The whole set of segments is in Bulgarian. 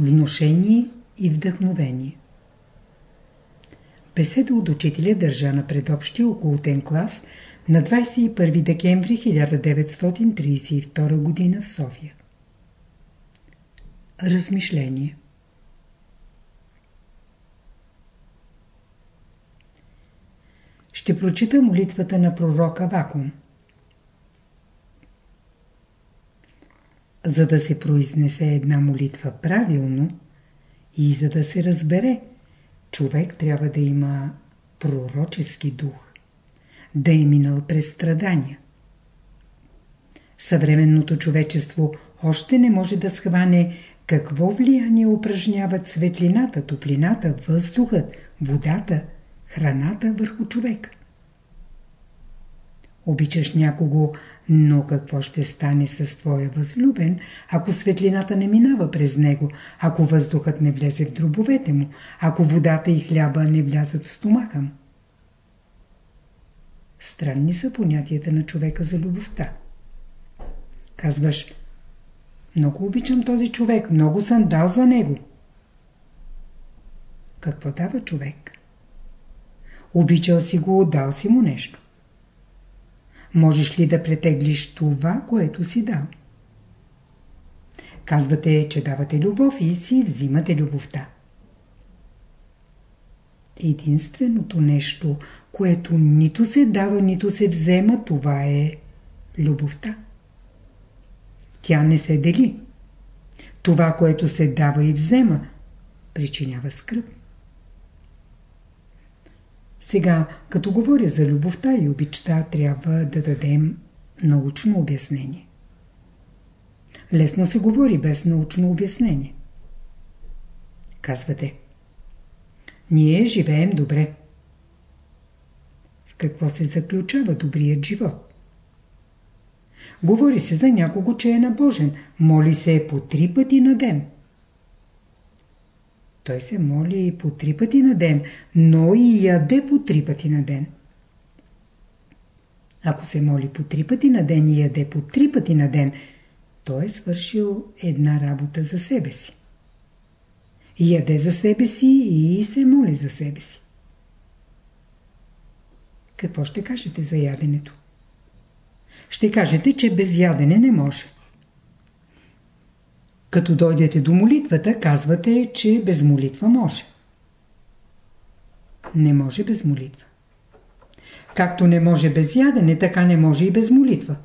Вношение и вдъхновение Беседа от учителя държа на предобщия околотен клас на 21 декември 1932 г. в София. Размишление Ще прочита молитвата на пророка Вакуум. За да се произнесе една молитва правилно и за да се разбере, човек трябва да има пророчески дух, да е минал през страдания. Съвременното човечество още не може да схване какво влияние упражняват светлината, топлината, въздухът, водата, храната върху човека. Обичаш някого, но какво ще стане с твоя възлюбен, ако светлината не минава през него, ако въздухът не влезе в дробовете му, ако водата и хляба не влязат в стомаха му? Странни са понятията на човека за любовта. Казваш, много обичам този човек, много съм дал за него. Какво дава човек? Обичал си го, дал си му нещо. Можеш ли да претеглиш това, което си дал? Казвате, че давате любов и си взимате любовта. Единственото нещо, което нито се дава, нито се взема, това е любовта. Тя не се дели. Това, което се дава и взема, причинява скръп. Сега, като говоря за любовта и обичта, трябва да дадем научно обяснение. Лесно се говори без научно обяснение. Казвате. Ние живеем добре. В какво се заключава добрият живот? Говори се за някого, че е набожен. Моли се по три пъти на ден. Той се моли по три пъти на ден, но и яде по три пъти на ден. Ако се моли по три пъти на ден и яде по три пъти на ден, той е свършил една работа за себе си. Яде за себе си и се моли за себе си. Какво ще кажете за яденето? Ще кажете, че без ядене не може. Като дойдете до молитвата, казвате, че без молитва може. Не може без молитва. Както не може без ядене, така не може и без молитва.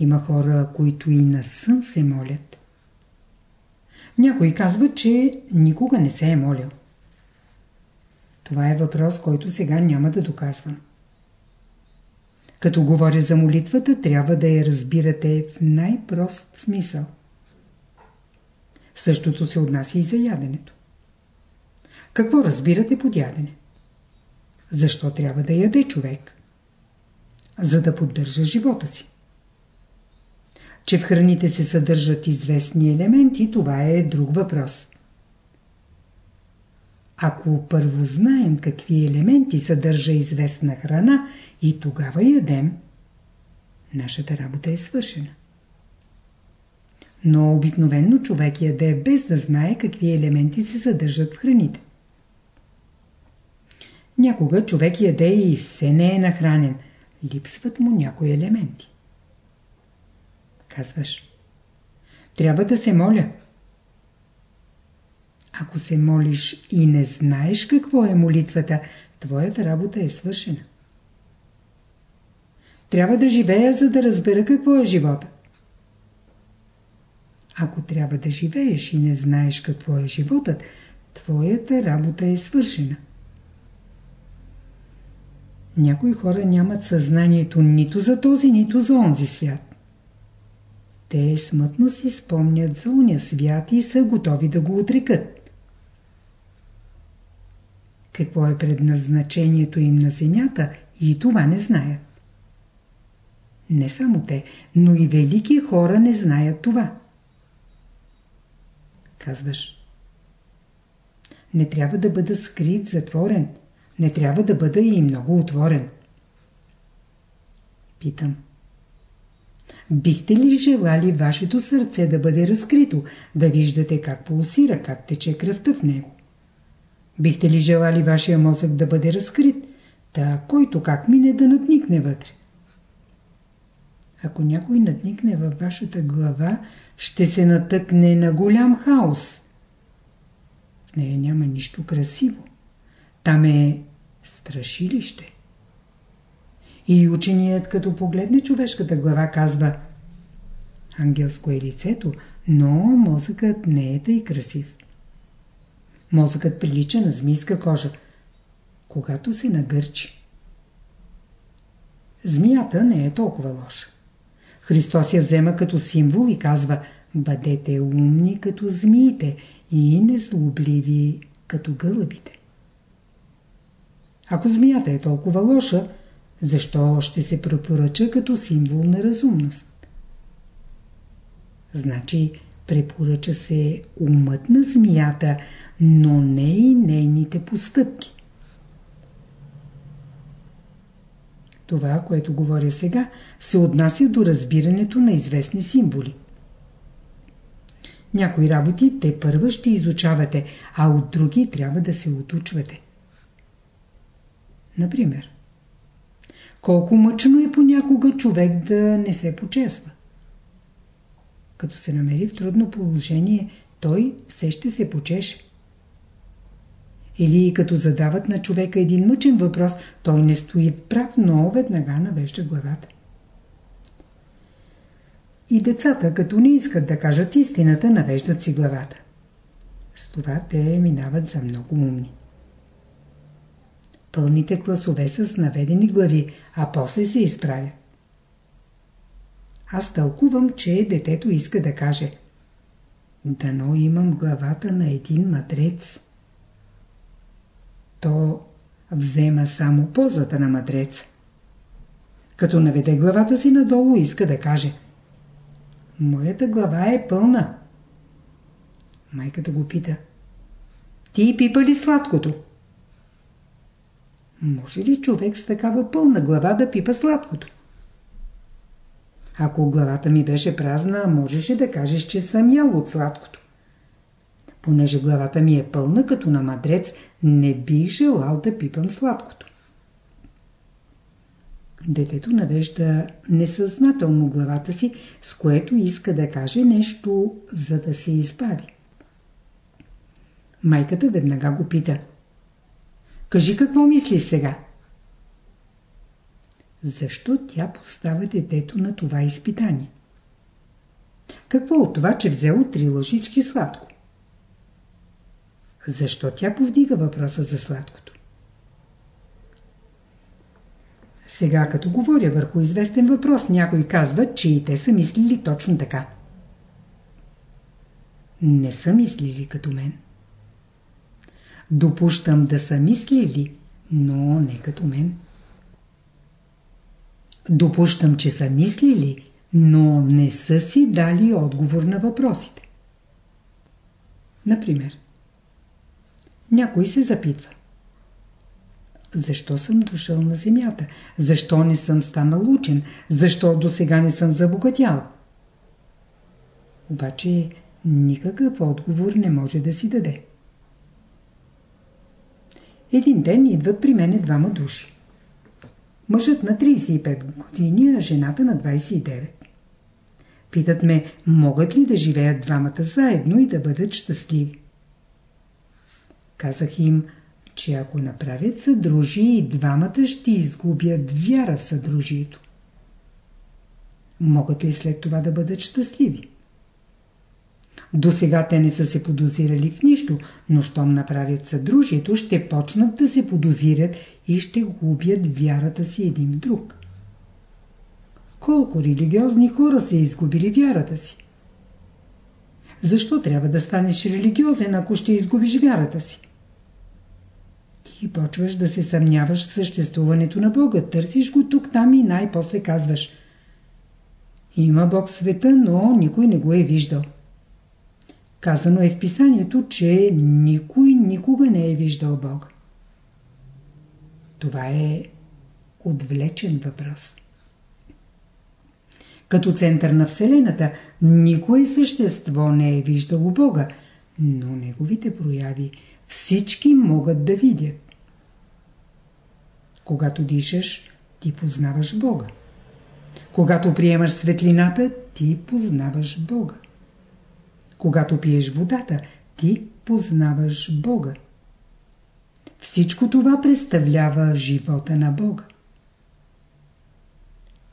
Има хора, които и на сън се молят. Някой казва, че никога не се е молил. Това е въпрос, който сега няма да доказвам. Като говоря за молитвата, трябва да я разбирате в най-прост смисъл. Същото се отнася и за яденето. Какво разбирате под ядене? Защо трябва да яде човек? За да поддържа живота си. Че в храните се съдържат известни елементи, това е друг въпрос. Ако първо знаем какви елементи съдържа известна храна и тогава ядем, нашата работа е свършена. Но обикновенно човек яде без да знае какви елементи се съдържат в храните. Някога човек яде и все не е нахранен. Липсват му някои елементи. Казваш. Трябва да се моля. Ако се молиш и не знаеш какво е молитвата, твоята работа е свършена. Трябва да живея, за да разбера какво е живота. Ако трябва да живееш и не знаеш какво е животът, твоята работа е свършена. Някои хора нямат съзнанието нито за този, нито за онзи свят. Те смътно си спомнят за уния свят и са готови да го отрекат. Какво е предназначението им на земята и това не знаят. Не само те, но и велики хора не знаят това. Казваш. Не трябва да бъда скрит, затворен. Не трябва да бъда и много отворен. Питам. бихте ли желали вашето сърце да бъде разкрито, да виждате как пулсира, как тече кръвта в него? Бихте ли желали вашия мозък да бъде разкрит, та който как мине да надникне вътре? Ако някой надникне във вашата глава, ще се натъкне на голям хаос. В нея няма нищо красиво. Там е страшилище. И ученият, като погледне човешката глава, казва Ангелско е лицето, но мозъкът не е тъй красив. Мозъкът прилича на змийска кожа, когато се нагърчи. Змията не е толкова лоша. Христос я взема като символ и казва Бъдете умни като змиите и незлобливи като гълъбите. Ако змията е толкова лоша, защо ще се препоръча като символ на разумност? Значи препоръча се умът на змията, но не и нейните постъпки. Това, което говоря сега, се отнася до разбирането на известни символи. Някои работи те първа ще изучавате, а от други трябва да се отучвате. Например, колко мъчно е понякога човек да не се почесва. Като се намери в трудно положение, той все ще се почеше. Или като задават на човека един мъчен въпрос, той не стои прав, но веднага навежда главата. И децата, като не искат да кажат истината, навеждат си главата. С това те минават за много умни. Пълните класове са с наведени глави, а после се изправят. Аз тълкувам, че детето иска да каже Дано имам главата на един матрец. То взема само позата на матреца. Като наведе главата си надолу, иска да каже Моята глава е пълна. Майката го пита Ти пипа ли сладкото? Може ли човек с такава пълна глава да пипа сладкото? Ако главата ми беше празна, можеше да кажеш, че съм ял от сладкото. Понеже главата ми е пълна като на мадрец, не бих желал да пипам сладкото. Детето навежда несъзнателно главата си, с което иска да каже нещо, за да се избави. Майката веднага го пита. Кажи какво мислиш сега? Защо тя поставя детето на това изпитание? Какво от това, че взело три лъжички сладко? Защо тя повдига въпроса за сладкото? Сега, като говоря върху известен въпрос, някой казва, че и те са мислили точно така. Не са мислили като мен. Допущам да са мислили, но не като мен. Допущам, че са мислили, но не са си дали отговор на въпросите. Например, някой се запитва. Защо съм дошъл на земята? Защо не съм станал учен? Защо до сега не съм забогатял? Обаче никакъв отговор не може да си даде. Един ден идват при мене двама души. Мъжът на 35 години, а жената на 29. Питат ме, могат ли да живеят двамата заедно и да бъдат щастливи. Казах им, че ако направят съдружие двамата ще изгубят вяра в съдружието. Могат ли след това да бъдат щастливи? До сега те не са се подозирали в нищо, но щом направят съдружието, ще почнат да се подозират и ще губят вярата си един в друг. Колко религиозни хора са изгубили вярата си? Защо трябва да станеш религиозен, ако ще изгубиш вярата си? Ти почваш да се съмняваш в съществуването на Бога, търсиш го тук-там и най-после казваш Има Бог в света, но никой не го е виждал. Казано е в писанието, че никой никога не е виждал Бог. Това е отвлечен въпрос. Като център на Вселената, никое същество не е виждало Бога, но Неговите прояви всички могат да видят. Когато дишаш, ти познаваш Бога. Когато приемаш светлината, ти познаваш Бога. Когато пиеш водата, ти познаваш Бога. Всичко това представлява живота на Бога.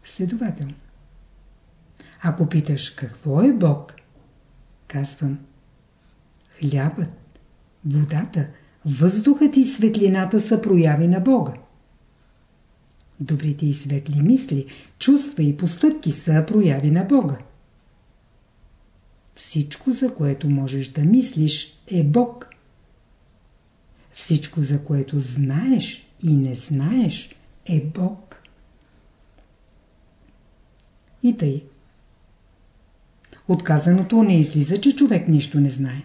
Следователно, ако питаш какво е Бог, казвам хлябът, водата, въздухът и светлината са прояви на Бога. Добрите и светли мисли, чувства и постъпки са прояви на Бога. Всичко, за което можеш да мислиш, е Бог. Всичко, за което знаеш и не знаеш, е Бог. И тъй. Отказаното не излиза, че човек нищо не знае.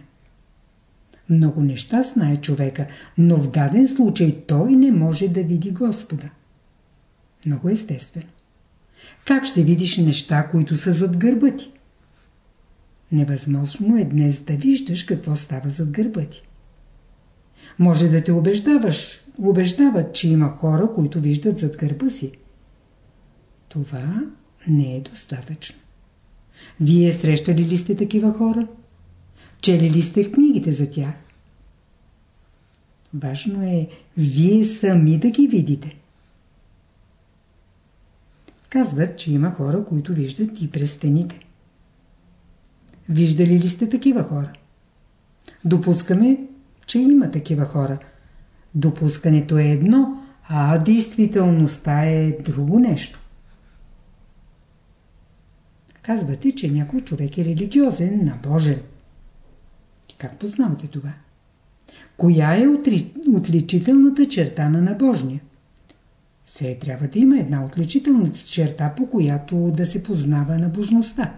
Много неща знае човека, но в даден случай той не може да види Господа. Много естествено. Как ще видиш неща, които са зад гърба ти? Невъзможно е днес да виждаш какво става зад гърба ти. Може да те убеждаваш, убеждават, че има хора, които виждат зад гърба си. Това не е достатъчно. Вие срещали ли сте такива хора? Чели ли сте в книгите за тях? Важно е вие сами да ги видите. Казват, че има хора, които виждат и през стените. Виждали ли сте такива хора? Допускаме, че има такива хора. Допускането е едно, а действителността е друго нещо. Казвате, че някой човек е религиозен, набожен. Как познавате това? Коя е отличителната черта на набожния? Все трябва да има една отличителна черта, по която да се познава набожността.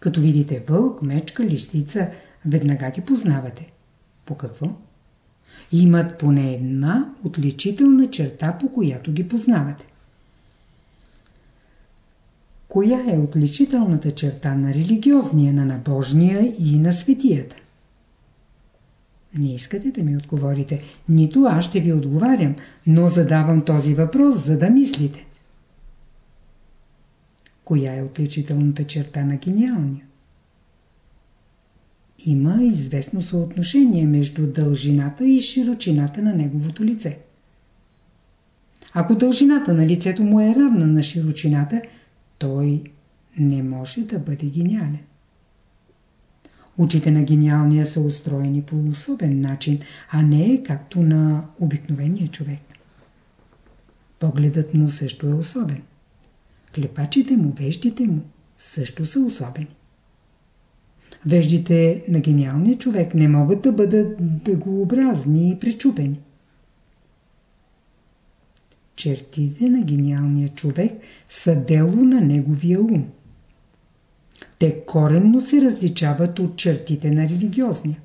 Като видите вълк, мечка, листица, веднага ги познавате. По какво? Имат поне една отличителна черта, по която ги познавате. Коя е отличителната черта на религиозния, на набожния и на светията? Не искате да ми отговорите. Нито аз ще ви отговарям, но задавам този въпрос, за да мислите. Коя е отличителната черта на гениалния? Има известно съотношение между дължината и широчината на неговото лице. Ако дължината на лицето му е равна на широчината, той не може да бъде гениален. Очите на гениалния са устроени по особен начин, а не както на обикновения човек. Погледът му също е особен. Клепачите му, веждите му също са особени. Веждите на гениалния човек не могат да бъдат дъгообразни и причупени. Чертите на гениалния човек са дело на неговия ум. Те коренно се различават от чертите на религиозния.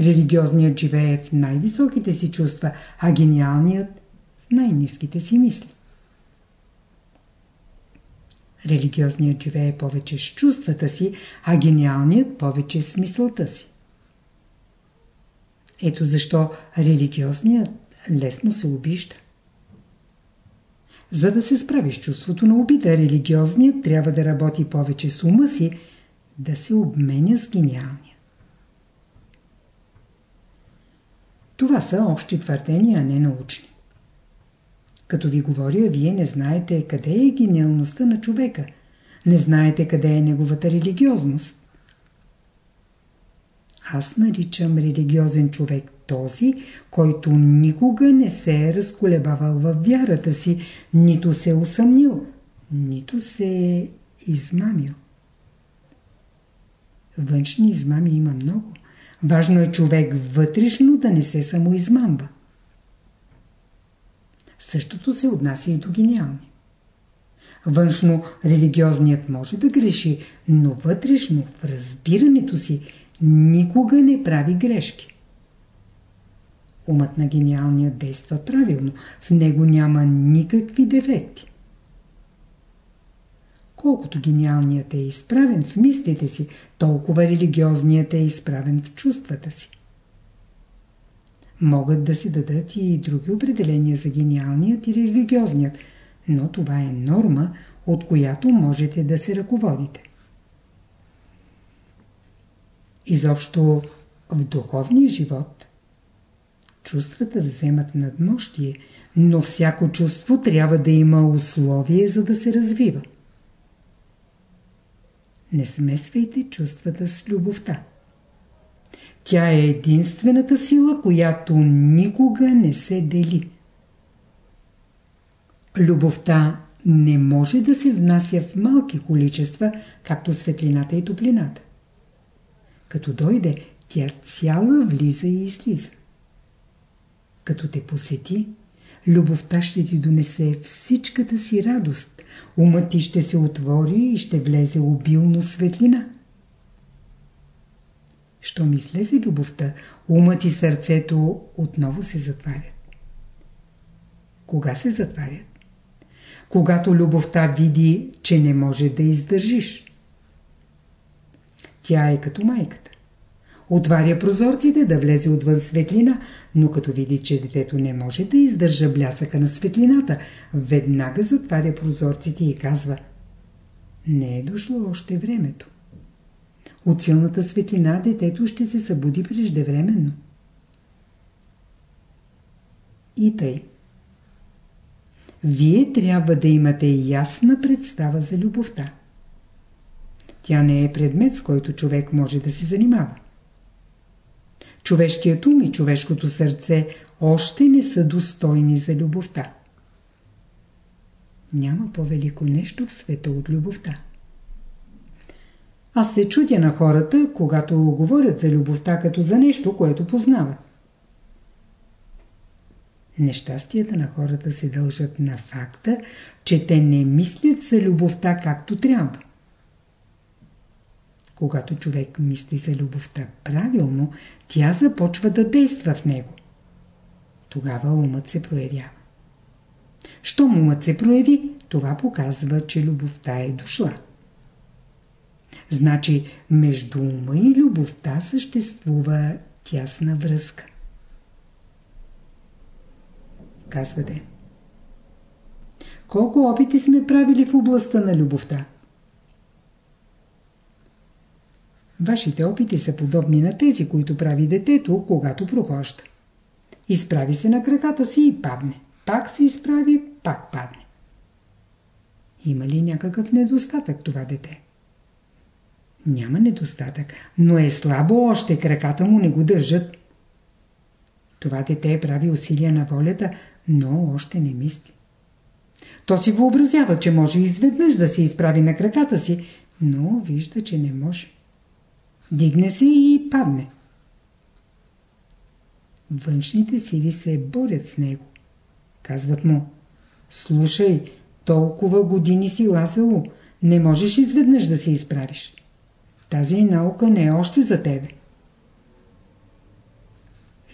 Религиозният живее в най-високите си чувства, а гениалният в най-низките си мисли. Религиозният живее повече с чувствата си, а гениалният повече с мисълта си. Ето защо религиозният лесно се обижда. За да се справи с чувството на обида, религиозният трябва да работи повече с ума си, да се обменя с гениалния. Това са общи твърдения, а не научни. Като ви говоря, вие не знаете къде е гениалността на човека. Не знаете къде е неговата религиозност. Аз наричам религиозен човек този, който никога не се е разколебавал във вярата си, нито се е усъмнил, нито се е измамил. Външни измами има много. Важно е човек вътрешно да не се самоизмамва. Същото се отнася и до гениални. Външно религиозният може да греши, но вътрешно в разбирането си никога не прави грешки. Умът на гениалния действа правилно. В него няма никакви дефекти. Колкото гениалният е изправен в мислите си, толкова религиозният е изправен в чувствата си. Могат да се дадат и други определения за гениалният и религиозният, но това е норма, от която можете да се ръководите. Изобщо в духовния живот чувствата вземат надмощие, но всяко чувство трябва да има условие, за да се развива. Не смесвайте чувствата с любовта. Тя е единствената сила, която никога не се дели. Любовта не може да се внася в малки количества, както светлината и топлината. Като дойде, тя цяла влиза и излиза. Като те посети, любовта ще ти донесе всичката си радост, умът ти ще се отвори и ще влезе обилно светлина. Що ми слезе любовта, умът и сърцето отново се затварят. Кога се затварят? Когато любовта види, че не може да издържиш. Тя е като майката. Отваря прозорците да влезе отвън светлина, но като види, че детето не може да издържа блясъка на светлината, веднага затваря прозорците и казва Не е дошло още времето. От силната светлина детето ще се събуди преждевременно. И тъй. Вие трябва да имате ясна представа за любовта. Тя не е предмет, с който човек може да се занимава. Човешкият ум и човешкото сърце още не са достойни за любовта. Няма по-велико нещо в света от любовта. Аз се чудя на хората, когато говорят за любовта като за нещо, което познават. Нещастията на хората се дължат на факта, че те не мислят за любовта както трябва. Когато човек мисли за любовта правилно, тя започва да действа в него. Тогава умът се проявява. Щом умът се прояви, това показва, че любовта е дошла. Значи между ума и любовта съществува тясна връзка. Казвате. Колко опити сме правили в областта на любовта? Вашите опити са подобни на тези, които прави детето, когато прохожда. Изправи се на краката си и падне. Пак се изправи, пак падне. Има ли някакъв недостатък това дете? Няма недостатък, но е слабо още, краката му не го държат. Това дете прави усилия на волята, но още не мисли. То си въобразява, че може изведнъж да се изправи на краката си, но вижда, че не може. Дигне се и падне. Външните сили се борят с него. Казват му, слушай, толкова години си лазало, не можеш изведнъж да се изправиш. Тази наука не е още за тебе.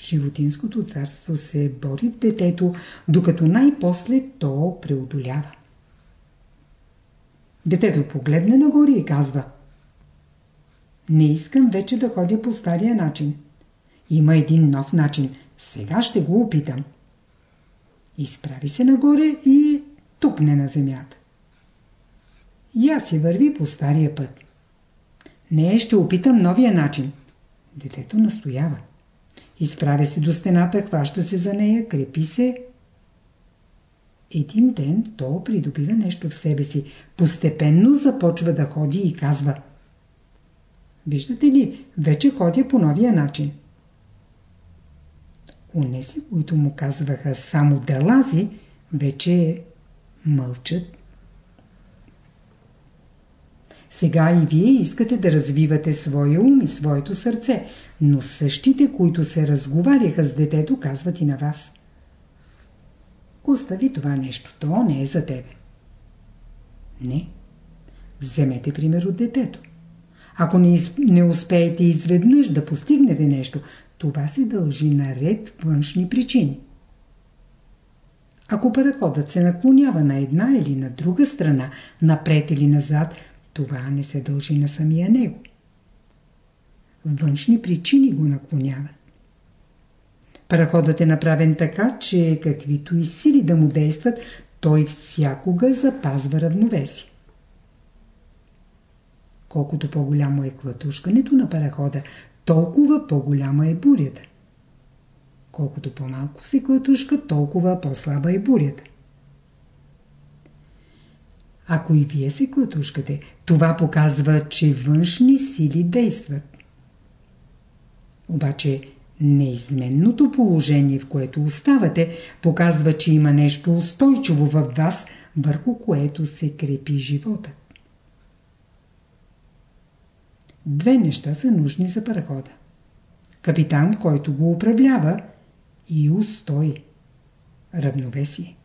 Животинското царство се бори в детето, докато най-после то преодолява. Детето погледне нагоре и казва Не искам вече да ходя по стария начин. Има един нов начин. Сега ще го опитам. Изправи се нагоре и тупне на земята. Я си върви по стария път. Не, ще опитам новия начин. Детето настоява. Изправя се до стената, хваща се за нея, крепи се. Един ден то придобива нещо в себе си. Постепенно започва да ходи и казва Виждате ли, вече ходя по новия начин. Унеси, които му казваха само да лази, вече мълчат сега и вие искате да развивате своя ум и своето сърце, но същите, които се разговаряха с детето, казват и на вас. Остави това нещо, то не е за тебе. Не. Вземете пример от детето. Ако не, не успеете изведнъж да постигнете нещо, това се дължи на ред външни причини. Ако параходът се наклонява на една или на друга страна, напред или назад, това не се дължи на самия него. Външни причини го наклоняват. Параходът е направен така, че каквито и сили да му действат, той всякога запазва равновесие. Колкото по-голямо е клатушкането на парахода, толкова по-голяма е бурята. Колкото по-малко се клатушка, толкова по-слаба е бурята. Ако и вие се клатушкате, това показва, че външни сили действат. Обаче неизменното положение, в което оставате, показва, че има нещо устойчиво във вас, върху което се крепи живота. Две неща са нужни за парахода. Капитан, който го управлява и устой. Равновесие.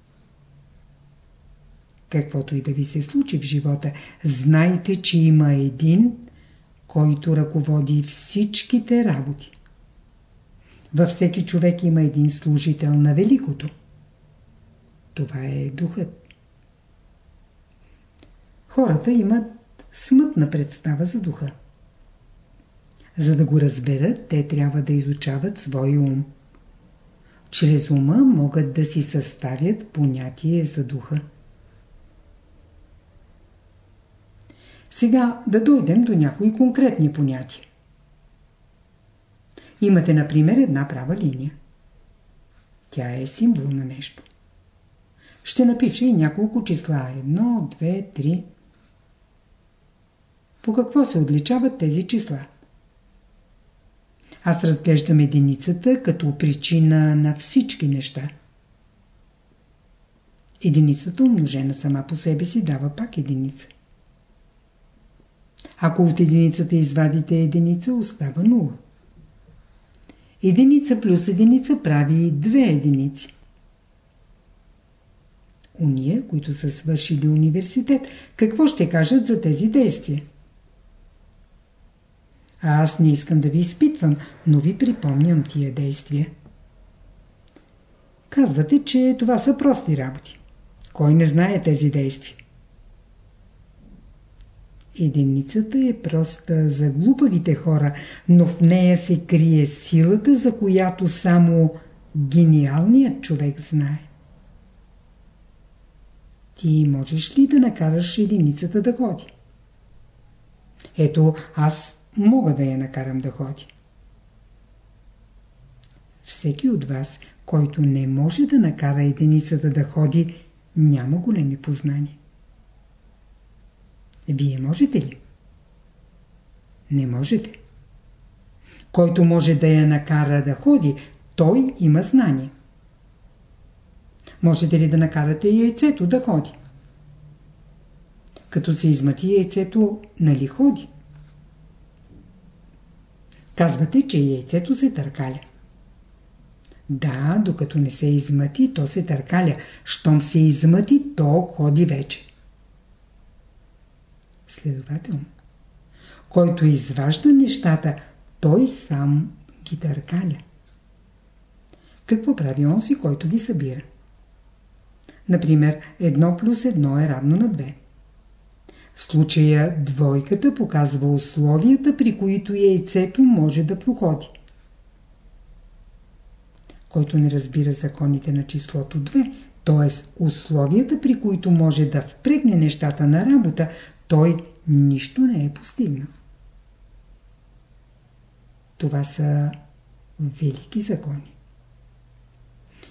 Каквото и да ви се случи в живота, знайте, че има един, който ръководи всичките работи. Във всеки човек има един служител на великото. Това е духът. Хората имат смътна представа за духа. За да го разберат, те трябва да изучават своя ум. Чрез ума могат да си съставят понятие за духа. Сега да дойдем до някои конкретни понятия. Имате, например, една права линия. Тя е символ на нещо. Ще напиша и няколко числа. Едно, две, три. По какво се отличават тези числа? Аз разглеждам единицата като причина на всички неща. Единицата умножена сама по себе си дава пак единица. Ако от единицата извадите единица, остава 0. Единица плюс единица прави две единици. Уния, които са свършили университет, какво ще кажат за тези действия? А аз не искам да ви изпитвам, но ви припомням тия действия. Казвате, че това са прости работи. Кой не знае тези действия? Единицата е проста за глупавите хора, но в нея се крие силата, за която само гениалният човек знае. Ти можеш ли да накараш единицата да ходи? Ето, аз мога да я накарам да ходи. Всеки от вас, който не може да накара единицата да ходи, няма големи познания. Вие можете ли? Не можете. Който може да я накара да ходи, той има знание. Можете ли да накарате яйцето да ходи? Като се измати яйцето, нали ходи? Казвате, че яйцето се търкаля. Да, докато не се измъти, то се търкаля. Щом се измъти, то ходи вече. Следователно, който изважда нещата, той сам ги търкаля. Какво прави онзи, който ги събира? Например, 1 плюс 1 е равно на 2. В случая двойката показва условията, при които яйцето може да проходи. Който не разбира законите на числото 2, т.е. условията, при които може да впрегне нещата на работа, той нищо не е постигнал. Това са велики закони.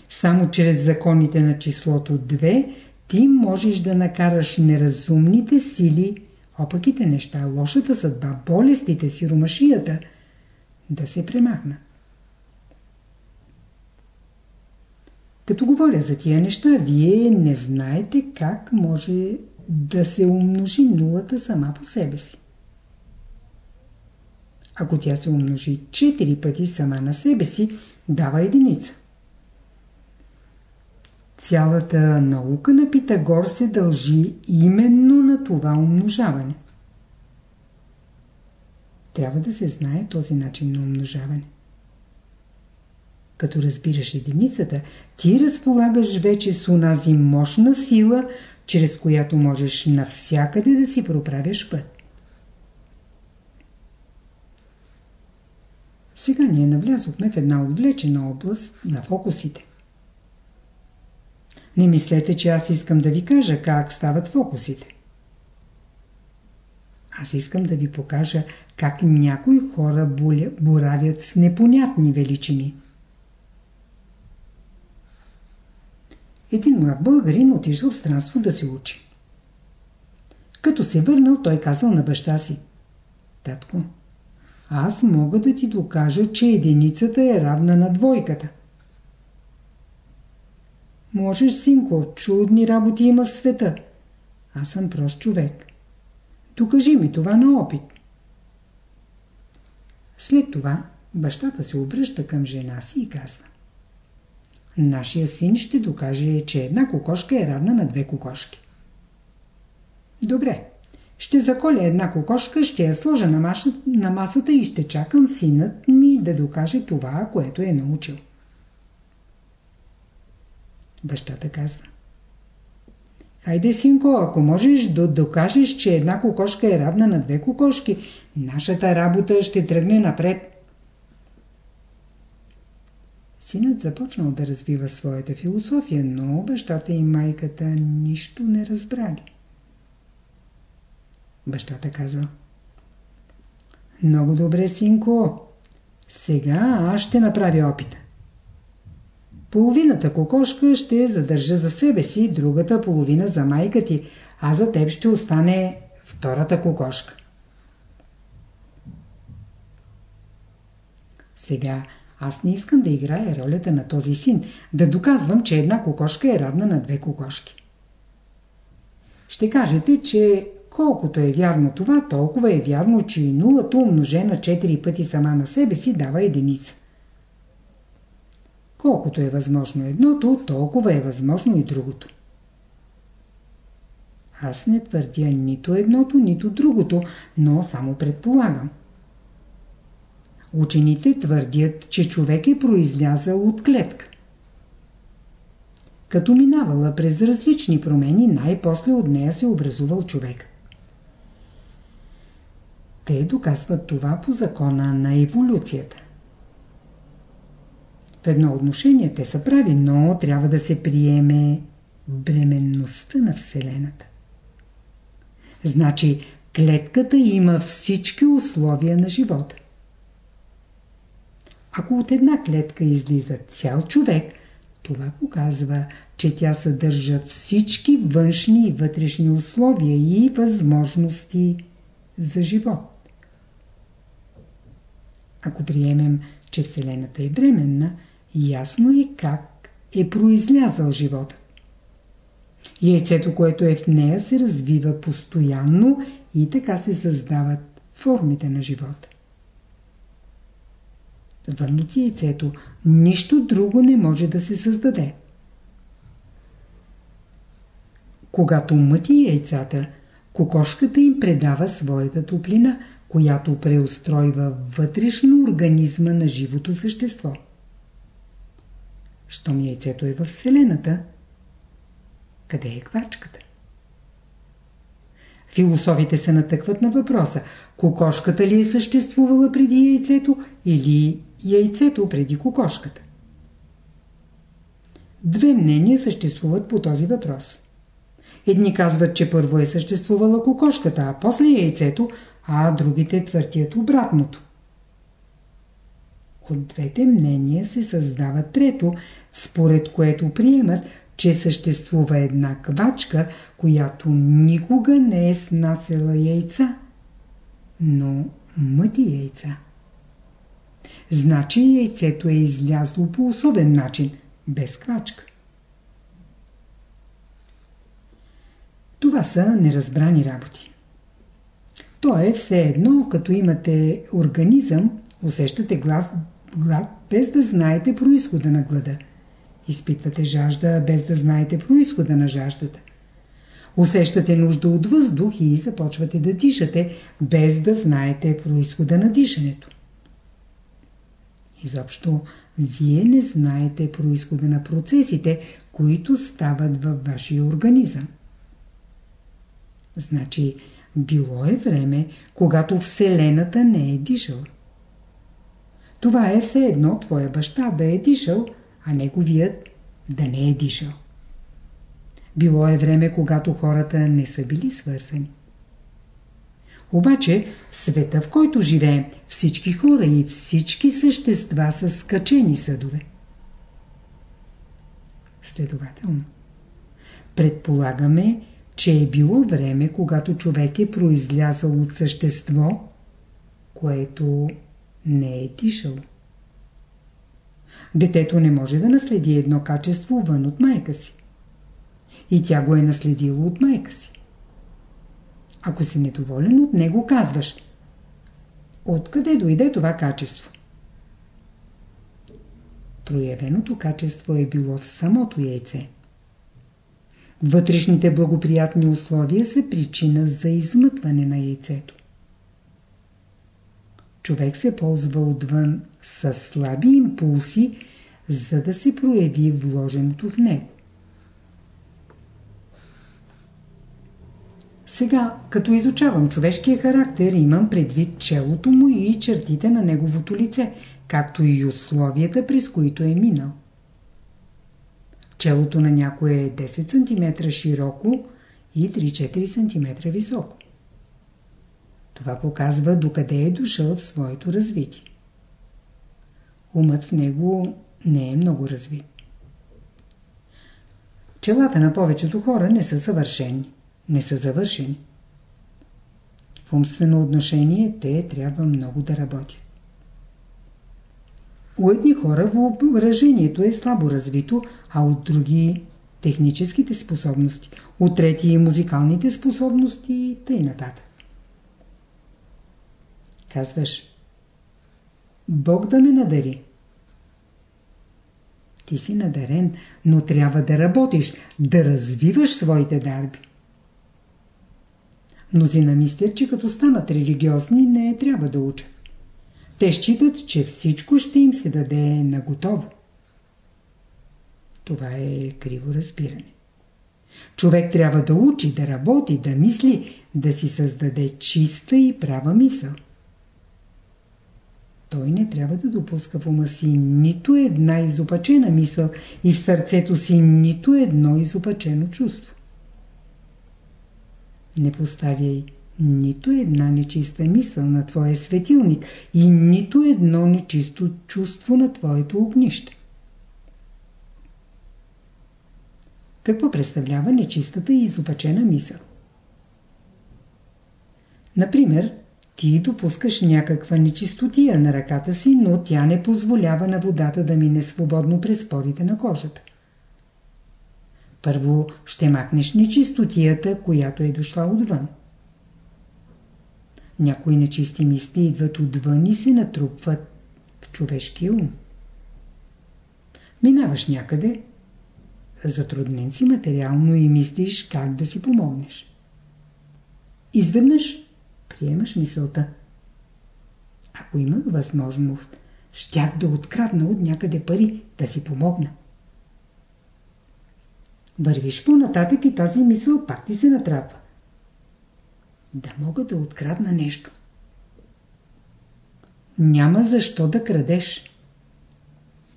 Само чрез законите на числото 2 ти можеш да накараш неразумните сили, опаките неща, лошата съдба, болестите, сиромашията да се премахнат. Като говоря за тия неща, вие не знаете как може да се умножи нулата сама по себе си. Ако тя се умножи 4 пъти сама на себе си, дава единица. Цялата наука на Питагор се дължи именно на това умножаване. Трябва да се знае този начин на умножаване. Като разбираш единицата, ти разполагаш вече с унази мощна сила, чрез която можеш навсякъде да си проправяш път. Сега ние навлязохме в една отвлечена област на фокусите. Не мислете, че аз искам да ви кажа как стават фокусите. Аз искам да ви покажа как някои хора боравят с непонятни величини. Един млад българин отишъл в странство да се учи. Като се върнал, той казал на баща си. Татко, аз мога да ти докажа, че единицата е равна на двойката. Можеш, синко, чудни работи има в света. Аз съм прост човек. Докажи ми това на опит. След това бащата се обръща към жена си и казва. Нашия син ще докаже, че една кокошка е равна на две кокошки. Добре, ще заколя една кокошка, ще я сложа на, на масата и ще чакам синът ми да докаже това, което е научил. Бащата казва. Хайде, синко, ако можеш да докажеш, че една кокошка е равна на две кокошки, нашата работа ще тръгне напред. Синът започнал да развива своята философия, но бащата и майката нищо не разбрали. Бащата казал. Много добре, синко. Сега аз ще направя опита. Половината кокошка ще задържа за себе си, другата половина за майка ти, а за теб ще остане втората кокошка. Сега аз не искам да играя ролята на този син, да доказвам, че една кокошка е равна на две кокошки. Ще кажете, че колкото е вярно това, толкова е вярно, че и нулата умножена 4 пъти сама на себе си дава единица. Колкото е възможно едното, толкова е възможно и другото. Аз не твърдя нито едното, нито другото, но само предполагам. Учените твърдят, че човек е произлязал от клетка. Като минавала през различни промени, най-после от нея се образувал човек. Те доказват това по закона на еволюцията. Едно отношение те са прави, но трябва да се приеме бременността на Вселената. Значи, клетката има всички условия на живота. Ако от една клетка излиза цял човек, това показва, че тя съдържа всички външни и вътрешни условия и възможности за живот. Ако приемем, че Вселената е бременна, ясно е как е произлязал живота. Яйцето, което е в нея, се развива постоянно и така се създават формите на живота. Вън от яйцето нищо друго не може да се създаде. Когато мъти яйцата, кокошката им предава своята топлина, която преустройва вътрешно организма на живото същество. Щом яйцето е в Вселената, къде е квачката? Философите се натъкват на въпроса, кокошката ли е съществувала преди яйцето или яйцето преди кокошката? Две мнения съществуват по този въпрос. Едни казват, че първо е съществувала кокошката, а после яйцето, а другите твърдят обратното. От двете мнения се създава трето, според което приемат, че съществува една квачка, която никога не е снасяла яйца, но мъти яйца. Значи яйцето е излязло по особен начин, без квачка. Това са неразбрани работи. То е все едно, като имате организъм, усещате глад, глад без да знаете происхода на глада. Изпитвате жажда без да знаете происхода на жаждата. Усещате нужда от въздух и започвате да дишате, без да знаете происхода на дишането. Изобщо, вие не знаете происхода на процесите, които стават във вашия организъм. Значи, било е време, когато Вселената не е дишала. Това е все едно твоя баща да е дишал, а неговият да не е дишал. Било е време, когато хората не са били свързани. Обаче в света, в който живеем, всички хора и всички същества са скачени съдове. Следователно, предполагаме, че е било време, когато човек е произлязал от същество, което не е дишало. Детето не може да наследи едно качество вън от майка си. И тя го е наследила от майка си. Ако си недоволен от него, казваш Откъде дойде това качество? Проявеното качество е било в самото яйце. Вътрешните благоприятни условия са причина за измътване на яйцето. Човек се ползва отвън с слаби импулси, за да се прояви вложеното в него. Сега, като изучавам човешкия характер, имам предвид челото му и чертите на неговото лице, както и условията, през които е минал. Челото на някое е 10 см широко и 3-4 см високо. Това показва докъде е дошъл в своето развитие. Умът в него не е много развит. Челата на повечето хора не са съвършени не са завършени. В умствено отношение те трябва много да работят. У едни хора въображението е слабо развито, а от други техническите способности, от трети музикалните способности и т.н. Казваш, Бог да ме надари. Ти си надарен, но трябва да работиш, да развиваш своите дарби. Мнозина мислят, че като станат религиозни, не трябва да учат. Те считат, че всичко ще им се даде наготово. Това е криво разбиране. Човек трябва да учи, да работи, да мисли, да си създаде чиста и права мисъл. Той не трябва да допуска в ума си нито една изопачена мисъл и в сърцето си нито едно изопачено чувство. Не поставяй нито една нечиста мисъл на твоя светилник и нито едно нечисто чувство на твоето огнище. Какво представлява нечистата и изопачена мисъл? Например, ти допускаш някаква нечистотия на ръката си, но тя не позволява на водата да мине свободно през порите на кожата. Първо ще махнеш нечистотията, която е дошла отвън. Някои нечисти мисли идват отвън и се натрупват в човешкия ум. Минаваш някъде, затруднен си материално и мислиш как да си помогнеш. Изведнъж приемаш мисълта. Ако имах възможност, щях да открадна от някъде пари да си помогна. Вървиш по-нататък и тази мисъл пак ти се натрапва. Да мога да открадна нещо. Няма защо да крадеш.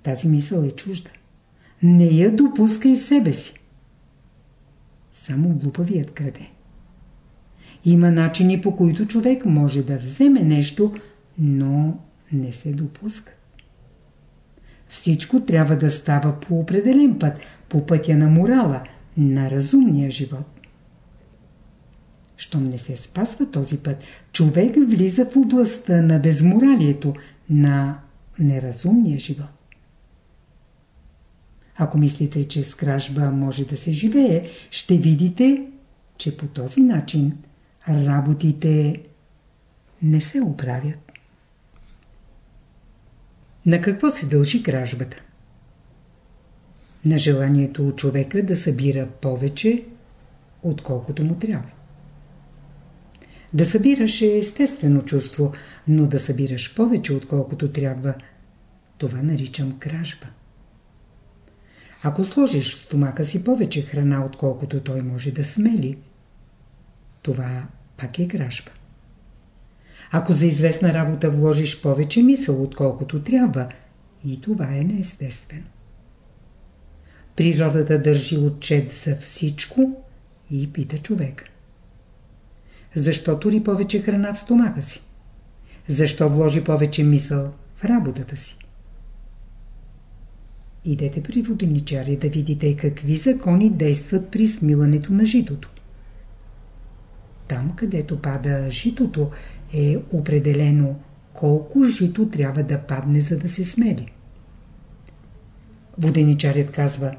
Тази мисъл е чужда. Не я допускай в себе си. Само глупавият краде. Има начини по които човек може да вземе нещо, но не се допуска. Всичко трябва да става по определен път, по пътя на морала, на разумния живот. Щом не се спасва този път, човек влиза в областта на безморалието, на неразумния живот. Ако мислите, че с кражба може да се живее, ще видите, че по този начин работите не се оправят. На какво се дължи кражбата? На желанието от човека да събира повече, отколкото му трябва. Да събираш е естествено чувство, но да събираш повече, отколкото трябва, Това наричам кражба. Ако сложиш в стомака си повече храна, отколкото той може да смели, това пак е кражба. Ако за известна работа вложиш повече мисъл, отколкото трябва, и това е неестествено. Природата държи отчет за всичко и пита човека. Защо тури повече храна в стомака си? Защо вложи повече мисъл в работата си? Идете при воденичари да видите какви закони действат при смилането на житото. Там, където пада житото, е определено колко жито трябва да падне, за да се смели. Воденичарят казва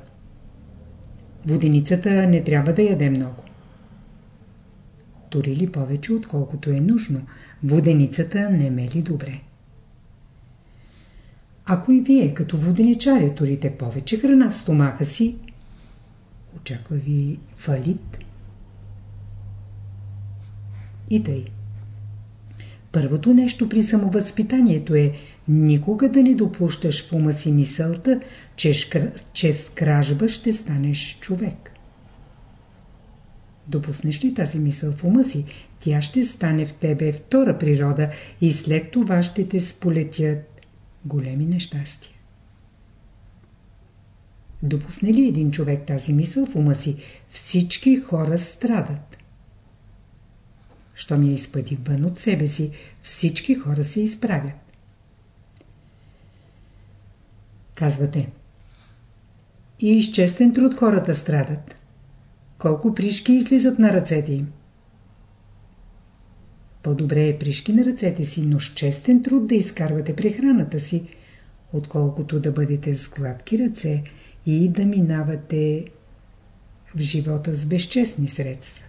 Воденицата не трябва да яде много. Тори ли повече, отколкото е нужно, воденицата не мели добре. Ако и вие като воденичаря турите повече храна в стомаха си, очаква ви фалит. И тъй. Първото нещо при самовъзпитанието е никога да не допущаш в ума си мисълта, че, шкр... че с кражба ще станеш човек. Допуснеш ли тази мисъл в ума си, тя ще стане в тебе втора природа и след това ще те сполетят големи нещастия. Допусне ли един човек тази мисъл в ума си, всички хора страдат. Щом я изпъди вън от себе си, всички хора се изправят. Казвате. И изчестен труд хората страдат. Колко пришки излизат на ръцете им? По-добре е пришки на ръцете си, но с честен труд да изкарвате прехраната си, отколкото да бъдете с гладки ръце и да минавате в живота с безчестни средства.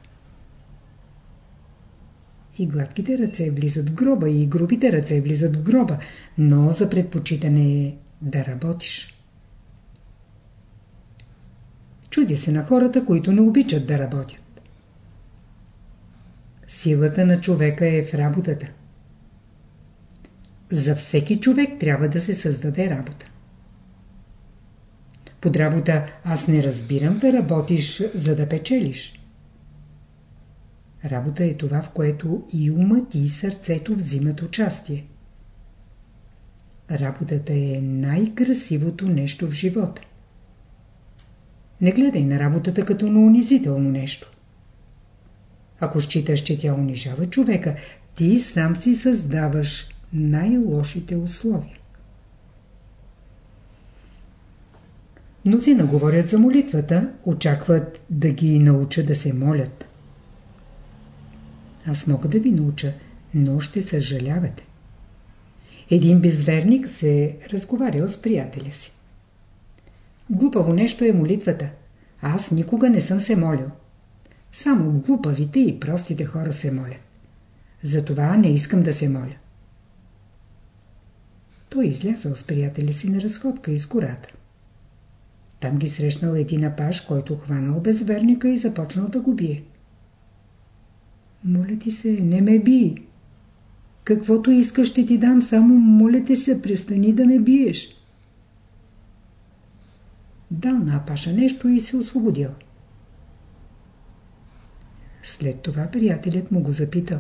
И гладките ръце влизат в гроба, и грубите ръце влизат в гроба, но за предпочитане е да работиш. Чудя се на хората, които не обичат да работят. Силата на човека е в работата. За всеки човек трябва да се създаде работа. Под работа аз не разбирам да работиш, за да печелиш. Работа е това, в което и умът, и сърцето взимат участие. Работата е най-красивото нещо в живота. Не гледай на работата като на унизително нещо. Ако считаш, че тя унижава човека, ти сам си създаваш най-лошите условия. Мнозина говорят за молитвата, очакват да ги науча да се молят. Аз мога да ви науча, но ще съжалявате. Един безверник се разговарял с приятеля си. Глупаво нещо е молитвата. Аз никога не съм се молил. Само глупавите и простите хора се молят. Затова не искам да се моля. Той излязъл с приятеля си на разходка из гората. Там ги срещнал един апаш, който хванал безверника и започнал да го бие. Моля ти се, не ме би. Каквото искаш ще ти дам, само моля ти се, престани да ме биеш. Дал на апаша нещо и се освободил. След това приятелят му го запитал.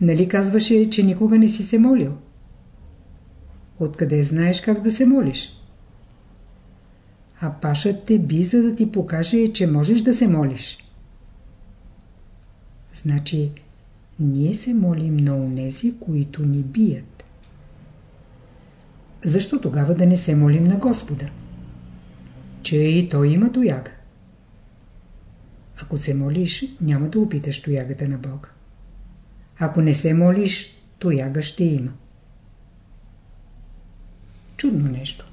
Нали казваше, че никога не си се молил? Откъде знаеш как да се молиш? А пашът те би, за да ти покаже, че можеш да се молиш. Значи, ние се молим на унези, които ни бият. Защо тогава да не се молим на Господа? Че и Той има тояга. Ако се молиш, няма да опиташ тоягата на Бога. Ако не се молиш, тояга ще има. Чудно нещо.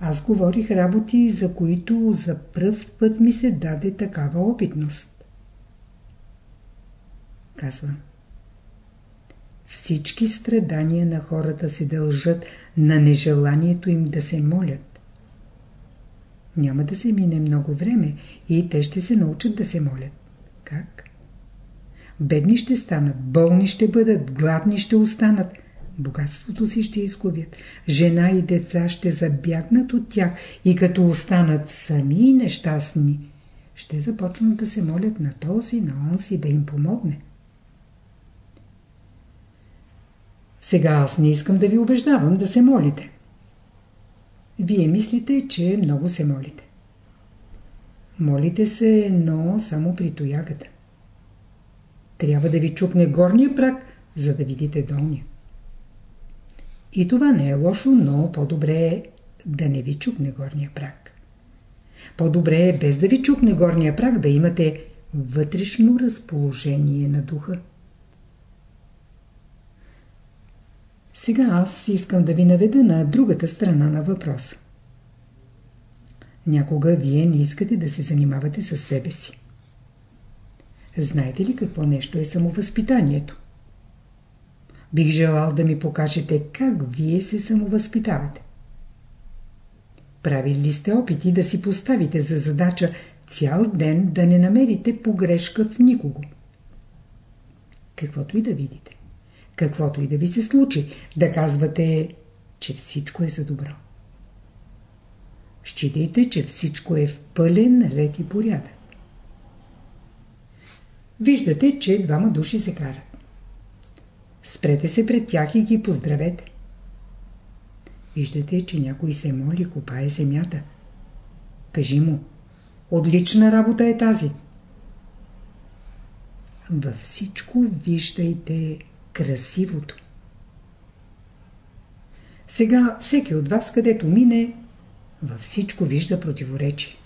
Аз говорих работи, за които за пръв път ми се даде такава опитност. Казвам. Всички страдания на хората се дължат на нежеланието им да се молят. Няма да се мине много време и те ще се научат да се молят. Как? Бедни ще станат, болни ще бъдат, гладни ще останат, богатството си ще изгубят. Жена и деца ще забягнат от тях и като останат сами нещастни, ще започнат да се молят на този, на онси да им помогне. Сега аз не искам да ви убеждавам да се молите. Вие мислите, че много се молите. Молите се, но само при тоягата. Трябва да ви чукне горния прак, за да видите долния. И това не е лошо, но по-добре е да не ви чукне горния прак. По-добре е без да ви чукне горния прак да имате вътрешно разположение на духа. Сега аз искам да ви наведа на другата страна на въпроса. Някога вие не искате да се занимавате с себе си. Знаете ли какво нещо е самовъзпитанието? Бих желал да ми покажете как вие се самовъзпитавате. Правили ли сте опити да си поставите за задача цял ден да не намерите погрешка в никого? Каквото и да видите, каквото и да ви се случи, да казвате, че всичко е за добро. Считайте, че всичко е в пълен ред и порядък. Виждате, че двама души се карат. Спрете се пред тях и ги поздравете. Виждате, че някой се моли, копае земята. Кажи му, отлична работа е тази. Във всичко виждайте красивото. Сега всеки от вас, където мине, във всичко вижда противоречие.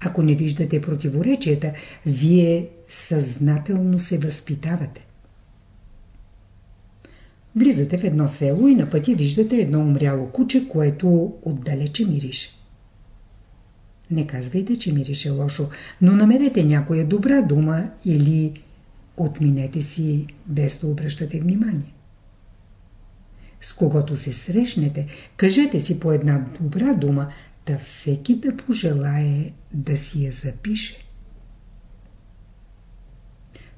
Ако не виждате противоречията, вие съзнателно се възпитавате. Влизате в едно село и на пътя виждате едно умряло куче, което отдалече мирише. Не казвайте, че мирише лошо, но намерете някоя добра дума или отминете си без да обръщате внимание. С когото се срещнете, кажете си по една добра дума, да всеки да пожелае да си я запише.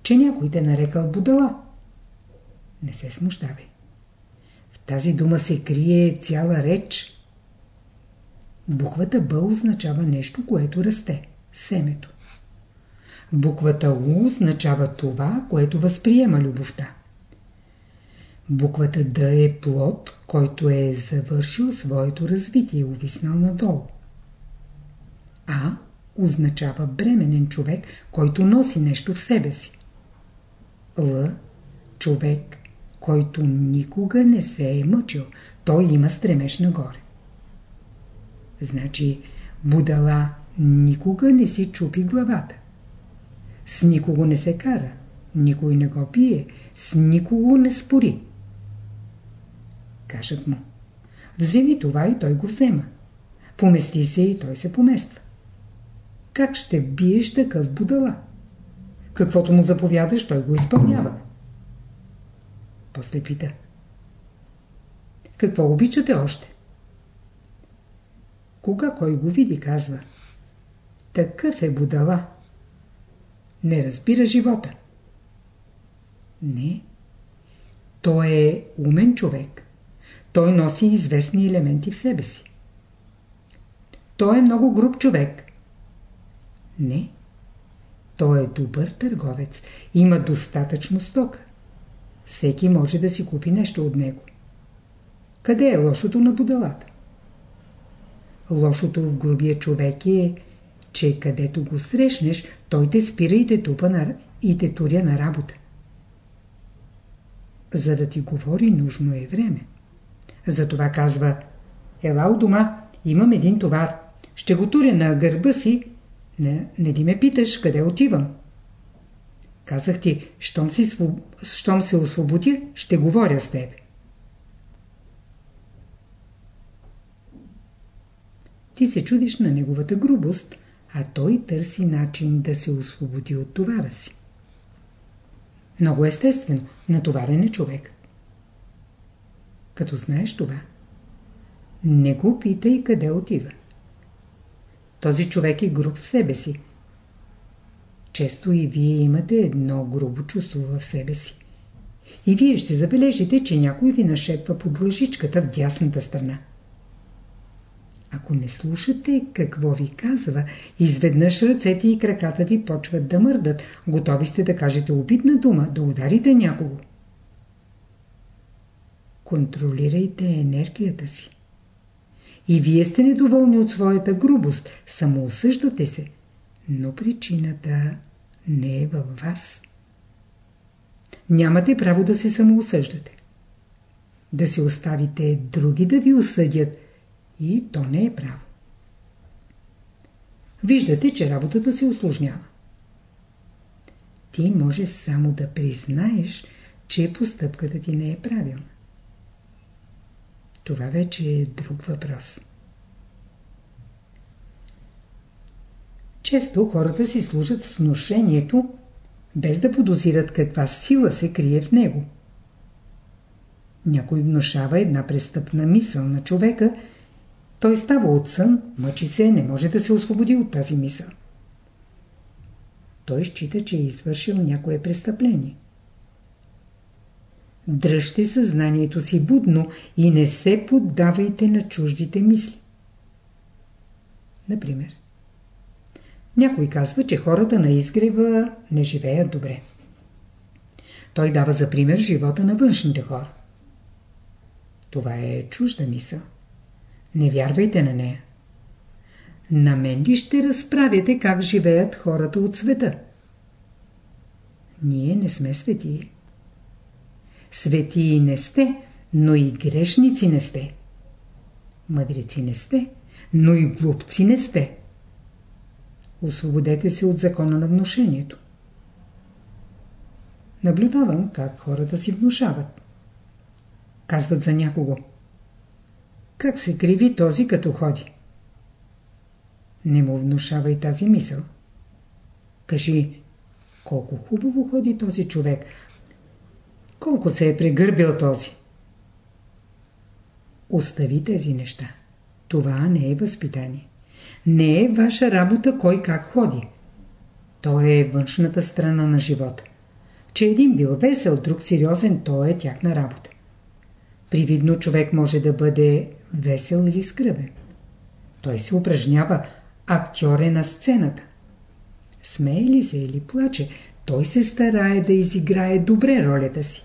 Че някой те нарекал будала. Не се смущавай. В тази дума се крие цяла реч. Буквата Б означава нещо, което расте. Семето. Буквата У означава това, което възприема любовта. Буквата Д е плод, който е завършил своето развитие, увиснал надолу. А означава бременен човек, който носи нещо в себе си. Л – човек, който никога не се е мъчил, той има стремеж нагоре. Значи, будала никога не си чупи главата. С никого не се кара, никой не го пие, с никого не спори. Кажат му. Вземи това и той го взема. Помести се и той се помества. Как ще биеш такъв будала? Каквото му заповядаш, той го изпълнява. После пита. Какво обичате още? Кога кой го види, казва. Такъв е будала. Не разбира живота. Не. Той е умен човек. Той носи известни елементи в себе си. Той е много груб човек. Не. Той е добър търговец. Има достатъчно стока. Всеки може да си купи нещо от него. Къде е лошото на будалата? Лошото в грубия човек е, че където го срещнеш, той те спира и те тупа на, и те туря на работа. За да ти говори, нужно е време. Затова казва Ела у дома, имам един товар. Ще го туря на гърба си. Не, не ли ме питаш къде отивам? Казах ти, щом, си, щом се освободя, ще говоря с теб. Ти се чудиш на неговата грубост, а той търси начин да се освободи от товара си. Много естествено, натоварен е човек. Като знаеш това, не го питай къде отива. Този човек е груб в себе си. Често и вие имате едно грубо чувство в себе си. и вие ще забележите, че някой ви нашепва под лъжичката в дясната страна. Ако не слушате какво ви казва, изведнъж ръцете и краката ви почват да мърдат. Готови сте да кажете обидна дума, да ударите някого. Контролирайте енергията си. И вие сте недоволни от своята грубост, самоосъждате се, но причината не е във вас. Нямате право да се самоосъждате. Да се оставите други да ви осъдят и то не е право. Виждате, че работата се осложнява. Ти можеш само да признаеш, че постъпката ти не е правилна. Това вече е друг въпрос. Често хората си служат с вношението, без да подозират каква сила се крие в него. Някой внушава една престъпна мисъл на човека, той става от сън, мъчи се, не може да се освободи от тази мисъл. Той счита, че е извършил някое престъпление. Дръжте съзнанието си будно и не се поддавайте на чуждите мисли. Например, някой казва, че хората на изгрева не живеят добре. Той дава за пример живота на външните хора. Това е чужда мисъл. Не вярвайте на нея. На мен ли ще разправяте как живеят хората от света? Ние не сме светии. Светии не сте, но и грешници не сте. Мъдреци не сте, но и глупци не сте. Освободете се от закона на вношението. Наблюдавам как хората си внушават. Казват за някого. Как се криви този като ходи? Не му внушавай тази мисъл. Кажи, колко хубаво ходи този човек, колко се е прегърбил този. Остави тези неща. Това не е възпитание. Не е ваша работа кой как ходи. То е външната страна на живота. Че един бил весел, друг сериозен, то е тяхна работа. Привидно човек може да бъде весел или скръбен. Той се упражнява, актьор е на сцената. Смее ли се или плаче, той се старае да изиграе добре ролята си.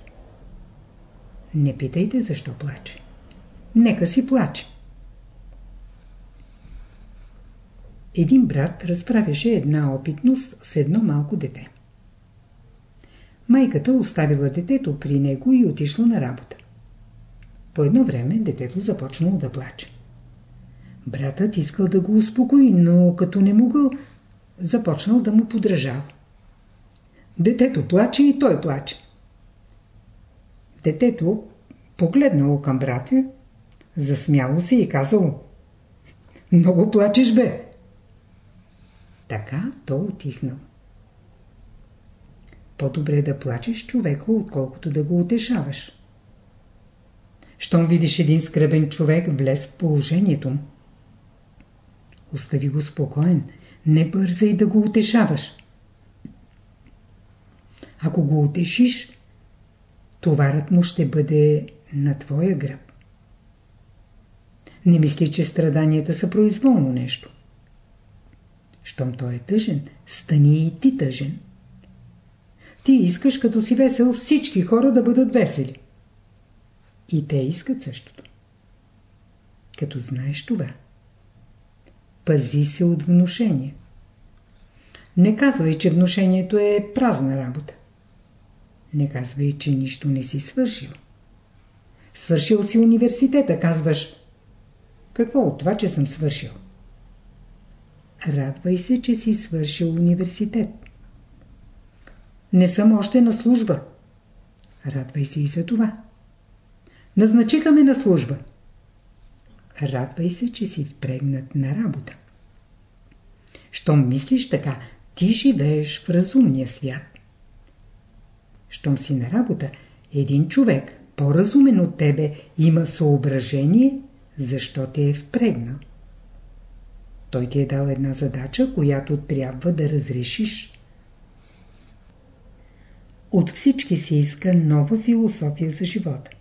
Не питайте защо плаче. Нека си плаче. Един брат разправяше една опитност с едно малко дете. Майката оставила детето при него и отишла на работа. По едно време детето започнало да плаче. Братът искал да го успокои, но като не могъл, започнал да му подражава. Детето плаче и той плаче. Детето погледнало към брата, засмяло се и казало Много плачеш, бе! Така то отихнал. По-добре да плачеш човека, отколкото да го утешаваш. Щом видиш един скръбен човек, влез в положението му. Остави го спокоен, не бързай да го утешаваш. Ако го утешиш, товарът му ще бъде на твоя гръб. Не мисли, че страданията са произволно нещо. Щом той е тъжен, стани и ти тъжен. Ти искаш като си весел всички хора да бъдат весели. И те искат същото. Като знаеш това, пази се от внушение. Не казвай, че внушението е празна работа. Не казвай, че нищо не си свършил. Свършил си университета, казваш. Какво от това, че съм свършил? Радвай се, че си свършил университет. Не съм още на служба. Радвай се и за това. Назначиха ме на служба. Радвай се, че си впрегнат на работа. Щом мислиш така, ти живееш в разумния свят. Щом си на работа, един човек, по-разумен от тебе, има съображение, защо те е впрегнал. Той ти е дал една задача, която трябва да разрешиш. от всички се иска нова философия за живота.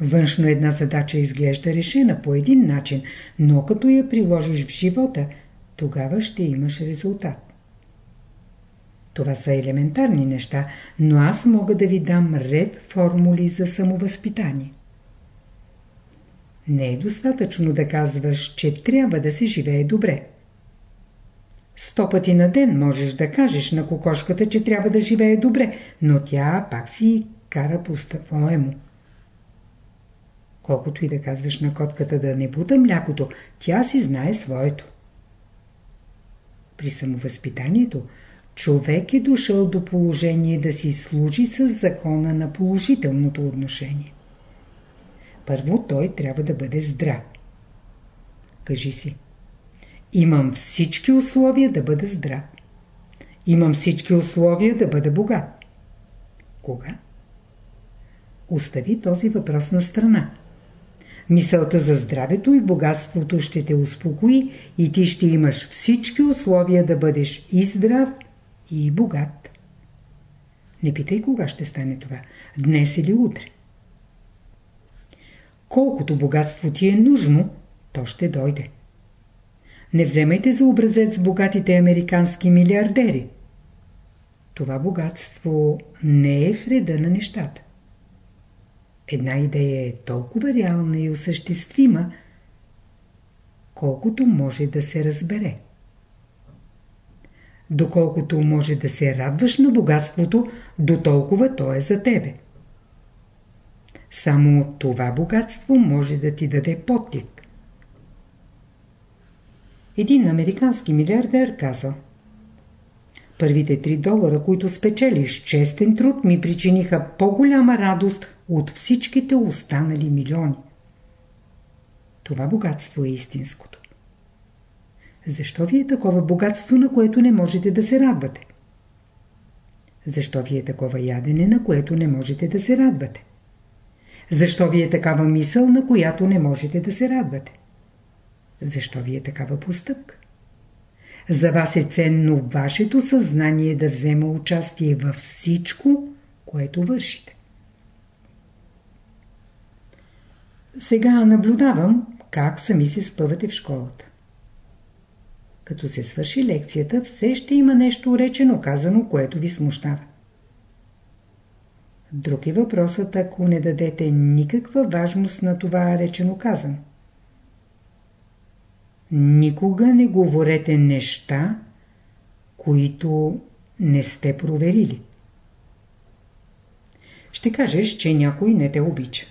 Външно една задача изглежда решена по един начин, но като я приложиш в живота, тогава ще имаш резултат. Това са елементарни неща, но аз мога да ви дам ред формули за самовъзпитание. Не е достатъчно да казваш, че трябва да се живее добре. Сто пъти на ден можеш да кажеш на кокошката, че трябва да живее добре, но тя пак си кара по му. Колкото и да казваш на котката да не бута млякото, тя си знае своето. При самовъзпитанието човек е дошъл до положение да си служи с закона на положителното отношение. Първо той трябва да бъде здрав. Кажи си. Имам всички условия да бъда здрав. Имам всички условия да бъда богат. Кога? Остави този въпрос на страна. Мисълта за здравето и богатството ще те успокои и ти ще имаш всички условия да бъдеш и здрав, и богат. Не питай кога ще стане това, днес или утре. Колкото богатство ти е нужно, то ще дойде. Не вземайте за образец богатите американски милиардери. Това богатство не е вреда на нещата. Една идея е толкова реална и осъществима, колкото може да се разбере. Доколкото може да се радваш на богатството, до толкова то е за тебе. Само това богатство може да ти даде подтик. Един американски милиардер казал Първите 3 долара, които спечелиш честен труд, ми причиниха по-голяма радост от всичките останали милиони. Това богатство е истинското. Защо ви е такова богатство, на което не можете да се радвате? Защо ви е такова ядене, на което не можете да се радвате? Защо ви е такава мисъл, на която не можете да се радвате? Защо ви е такава постъпка? За вас е ценно вашето съзнание да взема участие във всичко, което вършите. Сега наблюдавам как сами се спъвате в школата. Като се свърши лекцията, все ще има нещо речено казано, което ви смущава. Друг е въпросът, ако не дадете никаква важност на това речено казано. Никога не говорете неща, които не сте проверили. Ще кажеш, че някой не те обича.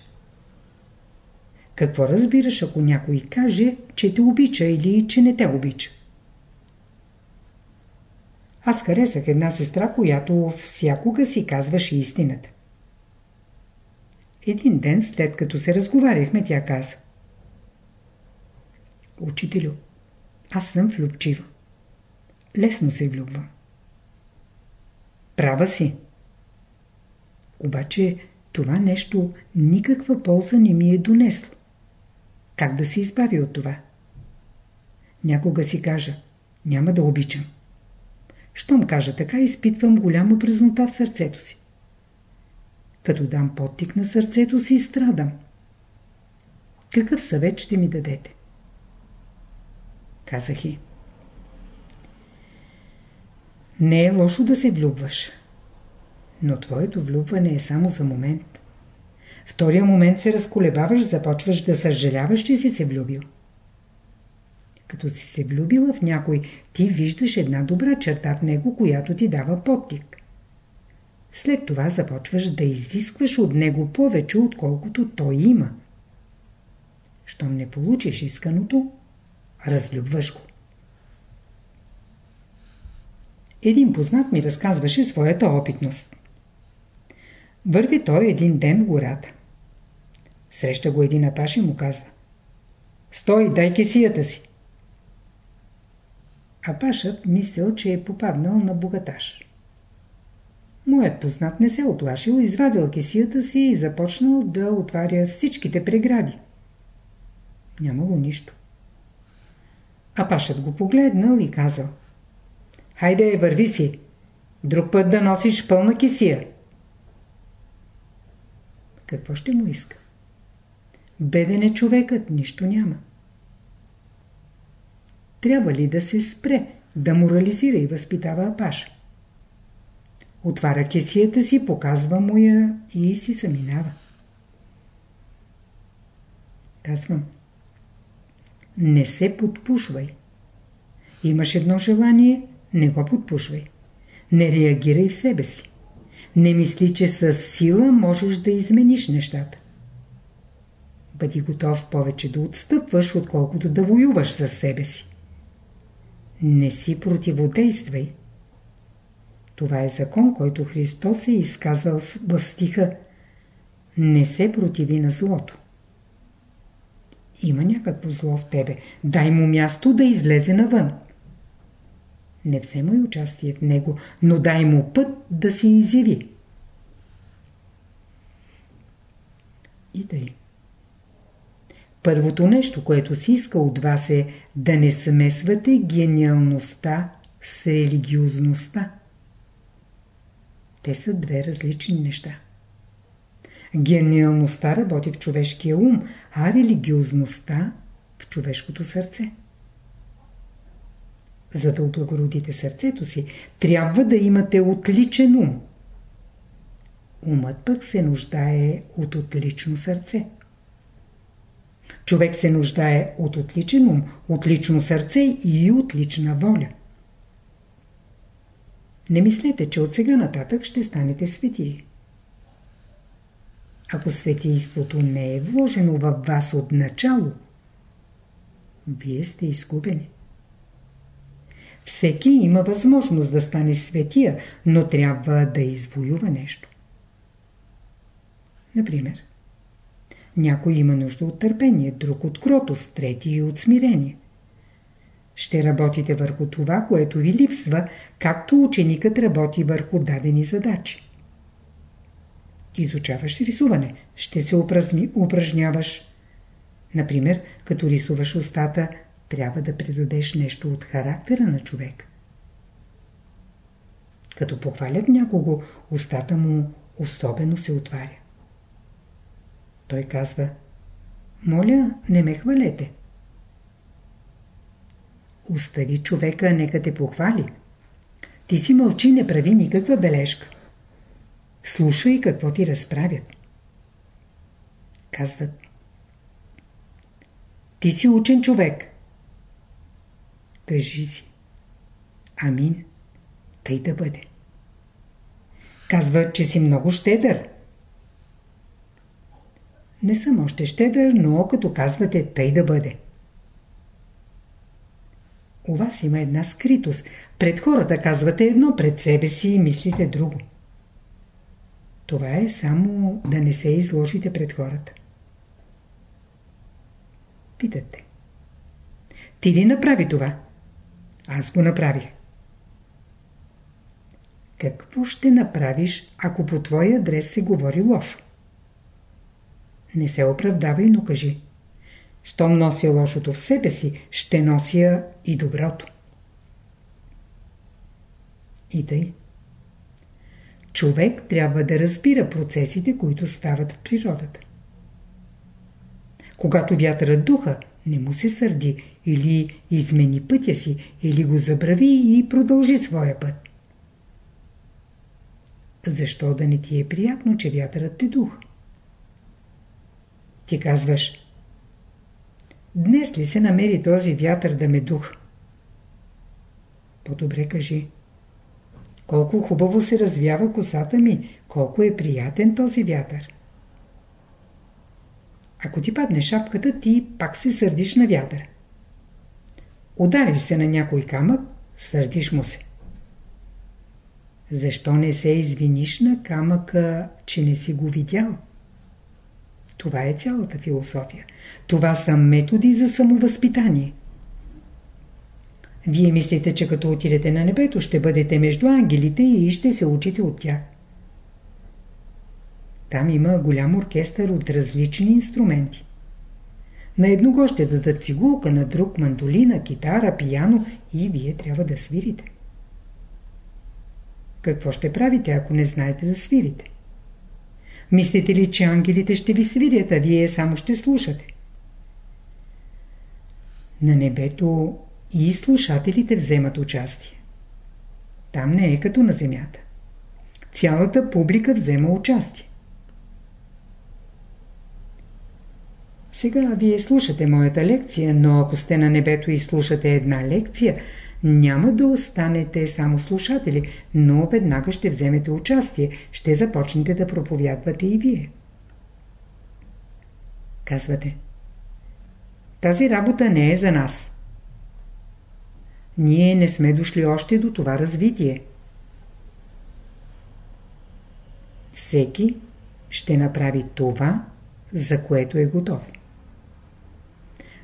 Какво разбираш, ако някой каже, че те обича или че не те обича? Аз харесах една сестра, която всякога си казваше истината. Един ден, след като се разговаряхме, тя каза. Учителю, аз съм влюбчива. Лесно се влюбвам. Права си. Обаче това нещо никаква полза не ми е донесло. Как да се избави от това? Някога си кажа, няма да обичам. Щом кажа така, изпитвам голяма празнота в сърцето си. Като дам подтик на сърцето си, страдам. Какъв съвет ще ми дадете? Казах и. Не е лошо да се влюбваш. Но твоето влюбване е само за момент. Втория момент се разколебаваш, започваш да съжаляваш, че си се влюбил. Като си се влюбила в някой, ти виждаш една добра черта в него, която ти дава подтик. След това започваш да изискваш от него повече, отколкото той има. Щом не получиш исканото, разлюбваш го. Един познат ми разказваше своята опитност. Върви той един ден в гората. Среща го един апаш и му казва Стой, дай кесията си. Апашът мислил, че е попаднал на богаташ. Моят познат не се оплашил, извадил кесията си и започнал да отваря всичките прегради. Нямало нищо. А пашът го погледнал и казал Хайде, върви си. Друг път да носиш пълна кисия. Какво ще му иска? Беден е човекът, нищо няма. Трябва ли да се спре, да морализира и възпитава Апаша? Отваря кесията си, показва му я и си заминава. Казвам. Не се подпушвай. Имаш едно желание, не го подпушвай. Не реагирай в себе си. Не мисли, че с сила можеш да измениш нещата. Бъди готов повече да отстъпваш, отколкото да воюваш със себе си. Не си противодействай. Това е закон, който Христос е изказал в стиха Не се противи на злото. Има някакво зло в тебе. Дай му място да излезе навън. Не вземай участие в него, но дай му път да се изяви. И тъй. Първото нещо, което си иска от вас е да не смесвате гениалността с религиозността. Те са две различни неща. Гениалността работи в човешкия ум, а религиозността в човешкото сърце. За да облагородите сърцето си, трябва да имате отличен ум. Умът пък се нуждае от отлично сърце. Човек се нуждае от отличен ум, отлично сърце и отлична воля. Не мислете, че от сега нататък ще станете светии. Ако светийството не е вложено във вас от начало, вие сте изгубени. Всеки има възможност да стане светия, но трябва да извоюва нещо. Например, някой има нужда от търпение, друг от кротост, трети от смирение. Ще работите върху това, което ви липсва, както ученикът работи върху дадени задачи. Изучаваш рисуване, ще се упражни, упражняваш. Например, като рисуваш устата, трябва да предадеш нещо от характера на човек. Като похвалят някого, устата му особено се отваря. Той казва, моля, не ме хвалете. Остави човека, нека те похвали. Ти си мълчи, не прави никаква бележка. Слушай какво ти разправят. Казват. Ти си учен човек. Кажи си. Амин. Тъй да бъде. Казват, че си много щедър. Не съм още щедър, но като казвате тъй да бъде. У вас има една скритост. Пред хората казвате едно, пред себе си и мислите друго. Това е само да не се изложите пред хората. Питате. Ти ли направи това? Аз го направих. Какво ще направиш, ако по твой адрес се говори лошо? Не се оправдавай, но кажи. Щом нося лошото в себе си, ще нося и доброто. И тъй. Човек трябва да разбира процесите, които стават в природата. Когато вятърът духа, не му се сърди или измени пътя си, или го забрави и продължи своя път. Защо да не ти е приятно, че вятърът те духа? Ти казваш Днес ли се намери този вятър да ме дух? По-добре кажи Колко хубаво се развява косата ми, колко е приятен този вятър. Ако ти падне шапката, ти пак се сърдиш на вятъра. Удариш се на някой камък, сърдиш му се. Защо не се извиниш на камъка, че не си го видял? Това е цялата философия. Това са методи за самовъзпитание. Вие мислите, че като отидете на небето, ще бъдете между ангелите и ще се учите от тях. Там има голям оркестър от различни инструменти. На едно ще дадат цигулка, на друг мандолина, китара, пияно и вие трябва да свирите. Какво ще правите, ако не знаете да свирите? Мислите ли, че ангелите ще ви свирят, а вие само ще слушате? На небето и слушателите вземат участие. Там не е като на земята. Цялата публика взема участие. Сега вие слушате моята лекция, но ако сте на небето и слушате една лекция, няма да останете само слушатели, но веднага ще вземете участие, ще започнете да проповядвате и вие. Казвате, тази работа не е за нас. Ние не сме дошли още до това развитие. Всеки ще направи това, за което е готов.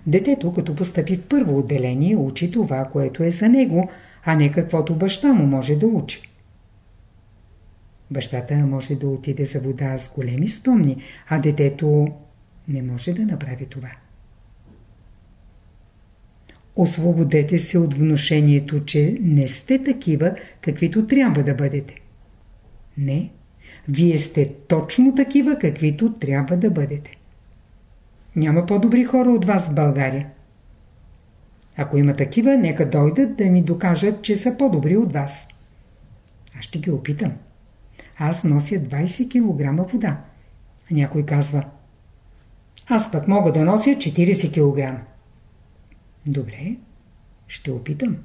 Детето, като постъпи в първо отделение, учи това, което е за него, а не каквото баща му може да учи. Бащата може да отиде за вода с големи стомни, а детето не може да направи това. Освободете се от вношението, че не сте такива, каквито трябва да бъдете. Не, вие сте точно такива, каквито трябва да бъдете. Няма по-добри хора от вас в България. Ако има такива, нека дойдат да ми докажат, че са по-добри от вас. Аз ще ги опитам. Аз нося 20 кг вода. Някой казва, аз пък мога да нося 40 кг. Добре, ще опитам.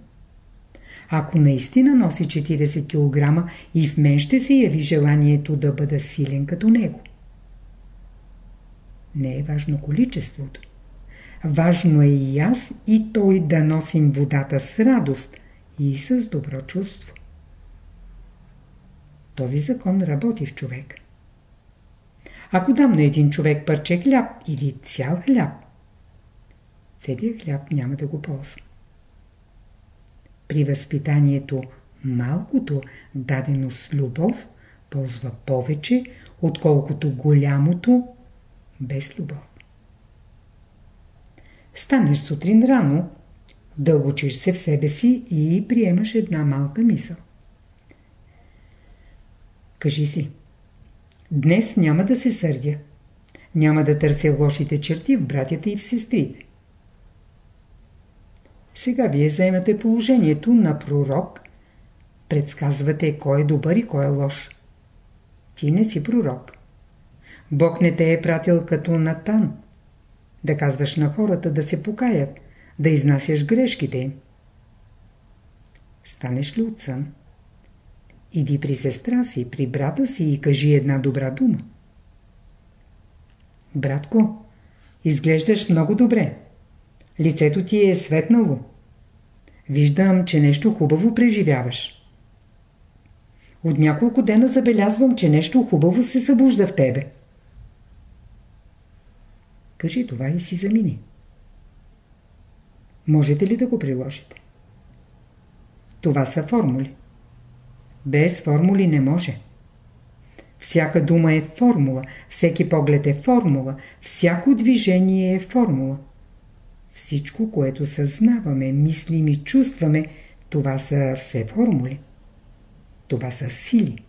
Ако наистина носи 40 кг и в мен ще се яви желанието да бъда силен като него. Не е важно количеството. Важно е и аз и той да носим водата с радост и с добро чувство. Този закон работи в човек. Ако дам на един човек парче хляб или цял хляб, целият хляб няма да го ползва. При възпитанието малкото, дадено с любов, ползва повече, отколкото голямото, без любов. Станеш сутрин рано, да учиш се в себе си и приемаш една малка мисъл. Кажи си, днес няма да се сърдя. Няма да търся лошите черти в братята и в сестрите. Сега вие заемате положението на пророк. Предсказвате кой е добър и кой е лош. Ти не си пророк. Бог не те е пратил като Натан. Да казваш на хората да се покаят, да изнасяш грешките им. Станеш ли от сън? Иди при сестра си, при брата си и кажи една добра дума. Братко, изглеждаш много добре. Лицето ти е светнало. Виждам, че нещо хубаво преживяваш. От няколко дена забелязвам, че нещо хубаво се събужда в тебе. Кажи това и си замини. Можете ли да го приложите? Това са формули. Без формули не може. Всяка дума е формула, всеки поглед е формула, всяко движение е формула. Всичко, което съзнаваме, мислим и чувстваме, това са все формули. Това са сили.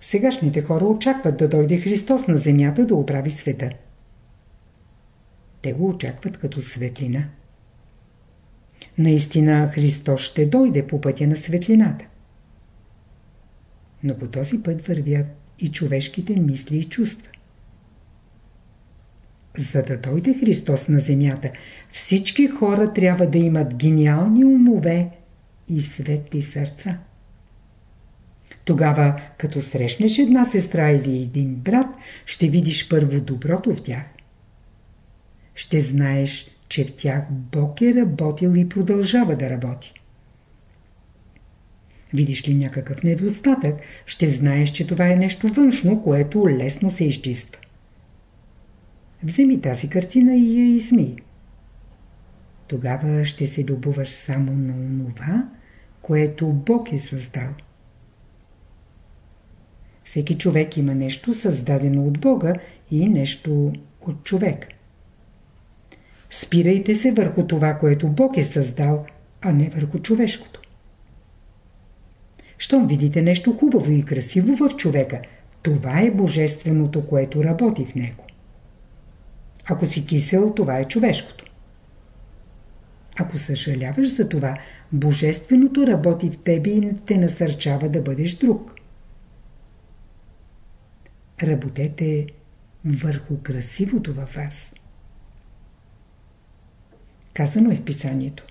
Сегашните хора очакват да дойде Христос на земята да оправи света. Те го очакват като светлина. Наистина Христос ще дойде по пътя на светлината. Но по този път вървят и човешките мисли и чувства. За да дойде Христос на земята, всички хора трябва да имат гениални умове и светли сърца. Тогава, като срещнеш една сестра или един брат, ще видиш първо доброто в тях. Ще знаеш, че в тях Бог е работил и продължава да работи. Видиш ли някакъв недостатък, ще знаеш, че това е нещо външно, което лесно се изчиства. Вземи тази картина и я измий. Тогава ще се любуваш само на онова, което Бог е създал. Всеки човек има нещо създадено от Бога и нещо от човек. Спирайте се върху това, което Бог е създал, а не върху човешкото. Щом видите нещо хубаво и красиво в човека, това е божественото, което работи в него. Ако си кисел, това е човешкото. Ако съжаляваш за това, божественото работи в тебе и те насърчава да бъдеш друг. Работете върху красивото във вас. Казано е в писанието.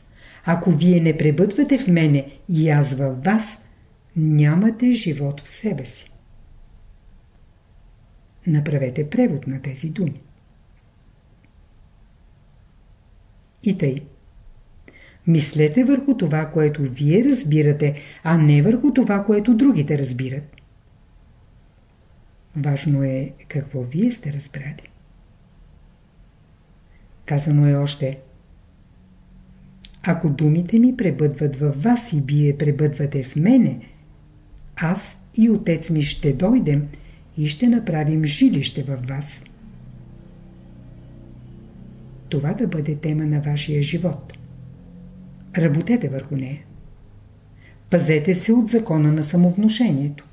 Ако вие не пребъдвате в мене и аз във вас, нямате живот в себе си. Направете превод на тези думи. И тъй. Мислете върху това, което вие разбирате, а не върху това, което другите разбират. Важно е какво вие сте разбрали. Казано е още Ако думите ми пребъдват във вас и вие пребъдвате в мене, аз и отец ми ще дойдем и ще направим жилище във вас. Това да бъде тема на вашия живот. Работете върху нея. Пазете се от закона на самовнушението.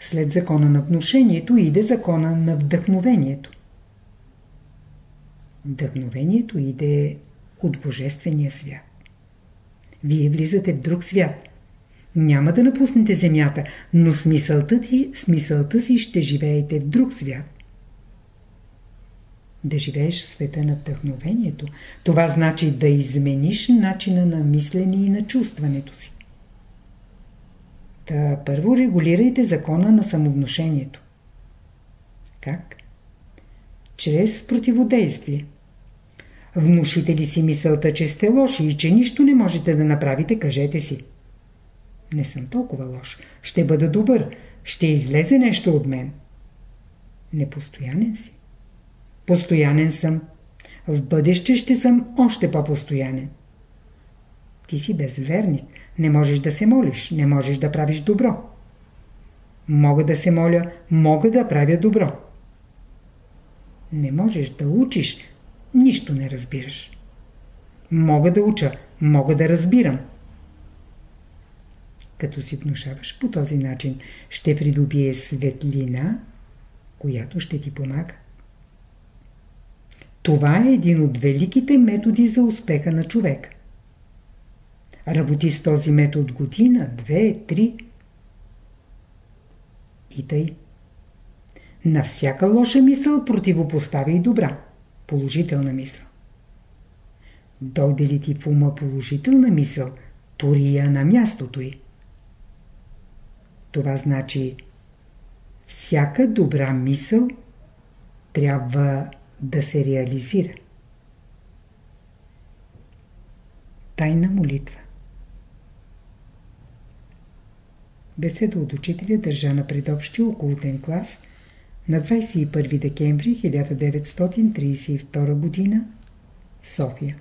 След закона на внушението иде закона на вдъхновението. Вдъхновението иде от Божествения свят. Вие влизате в друг свят. Няма да напуснете земята, но смисълта, ти, смисълта си ще живеете в друг свят. Да живееш в света на вдъхновението, това значи да измениш начина на мислене и на чувстването си. Та първо регулирайте закона на самовнушението. Как? Чрез противодействие. Внушите ли си мисълта, че сте лоши и че нищо не можете да направите, кажете си. Не съм толкова лош. Ще бъда добър. Ще излезе нещо от мен. Непостоянен си. Постоянен съм. В бъдеще ще съм още по-постоянен. Ти си безверник. Не можеш да се молиш, не можеш да правиш добро. Мога да се моля, мога да правя добро. Не можеш да учиш, нищо не разбираш. Мога да уча, мога да разбирам. Като си внушаваш по този начин, ще придобие светлина, която ще ти помага. Това е един от великите методи за успеха на човека. Работи с този метод година, две, три. И тъй. На всяка лоша мисъл противопоставя и добра, положителна мисъл. Дойде ли ти в ума положителна мисъл, тори я на мястото й. Това значи всяка добра мисъл трябва да се реализира. Тайна молитва Беседа от учителя държа на предобщи околотен клас на 21 декември 1932 г. София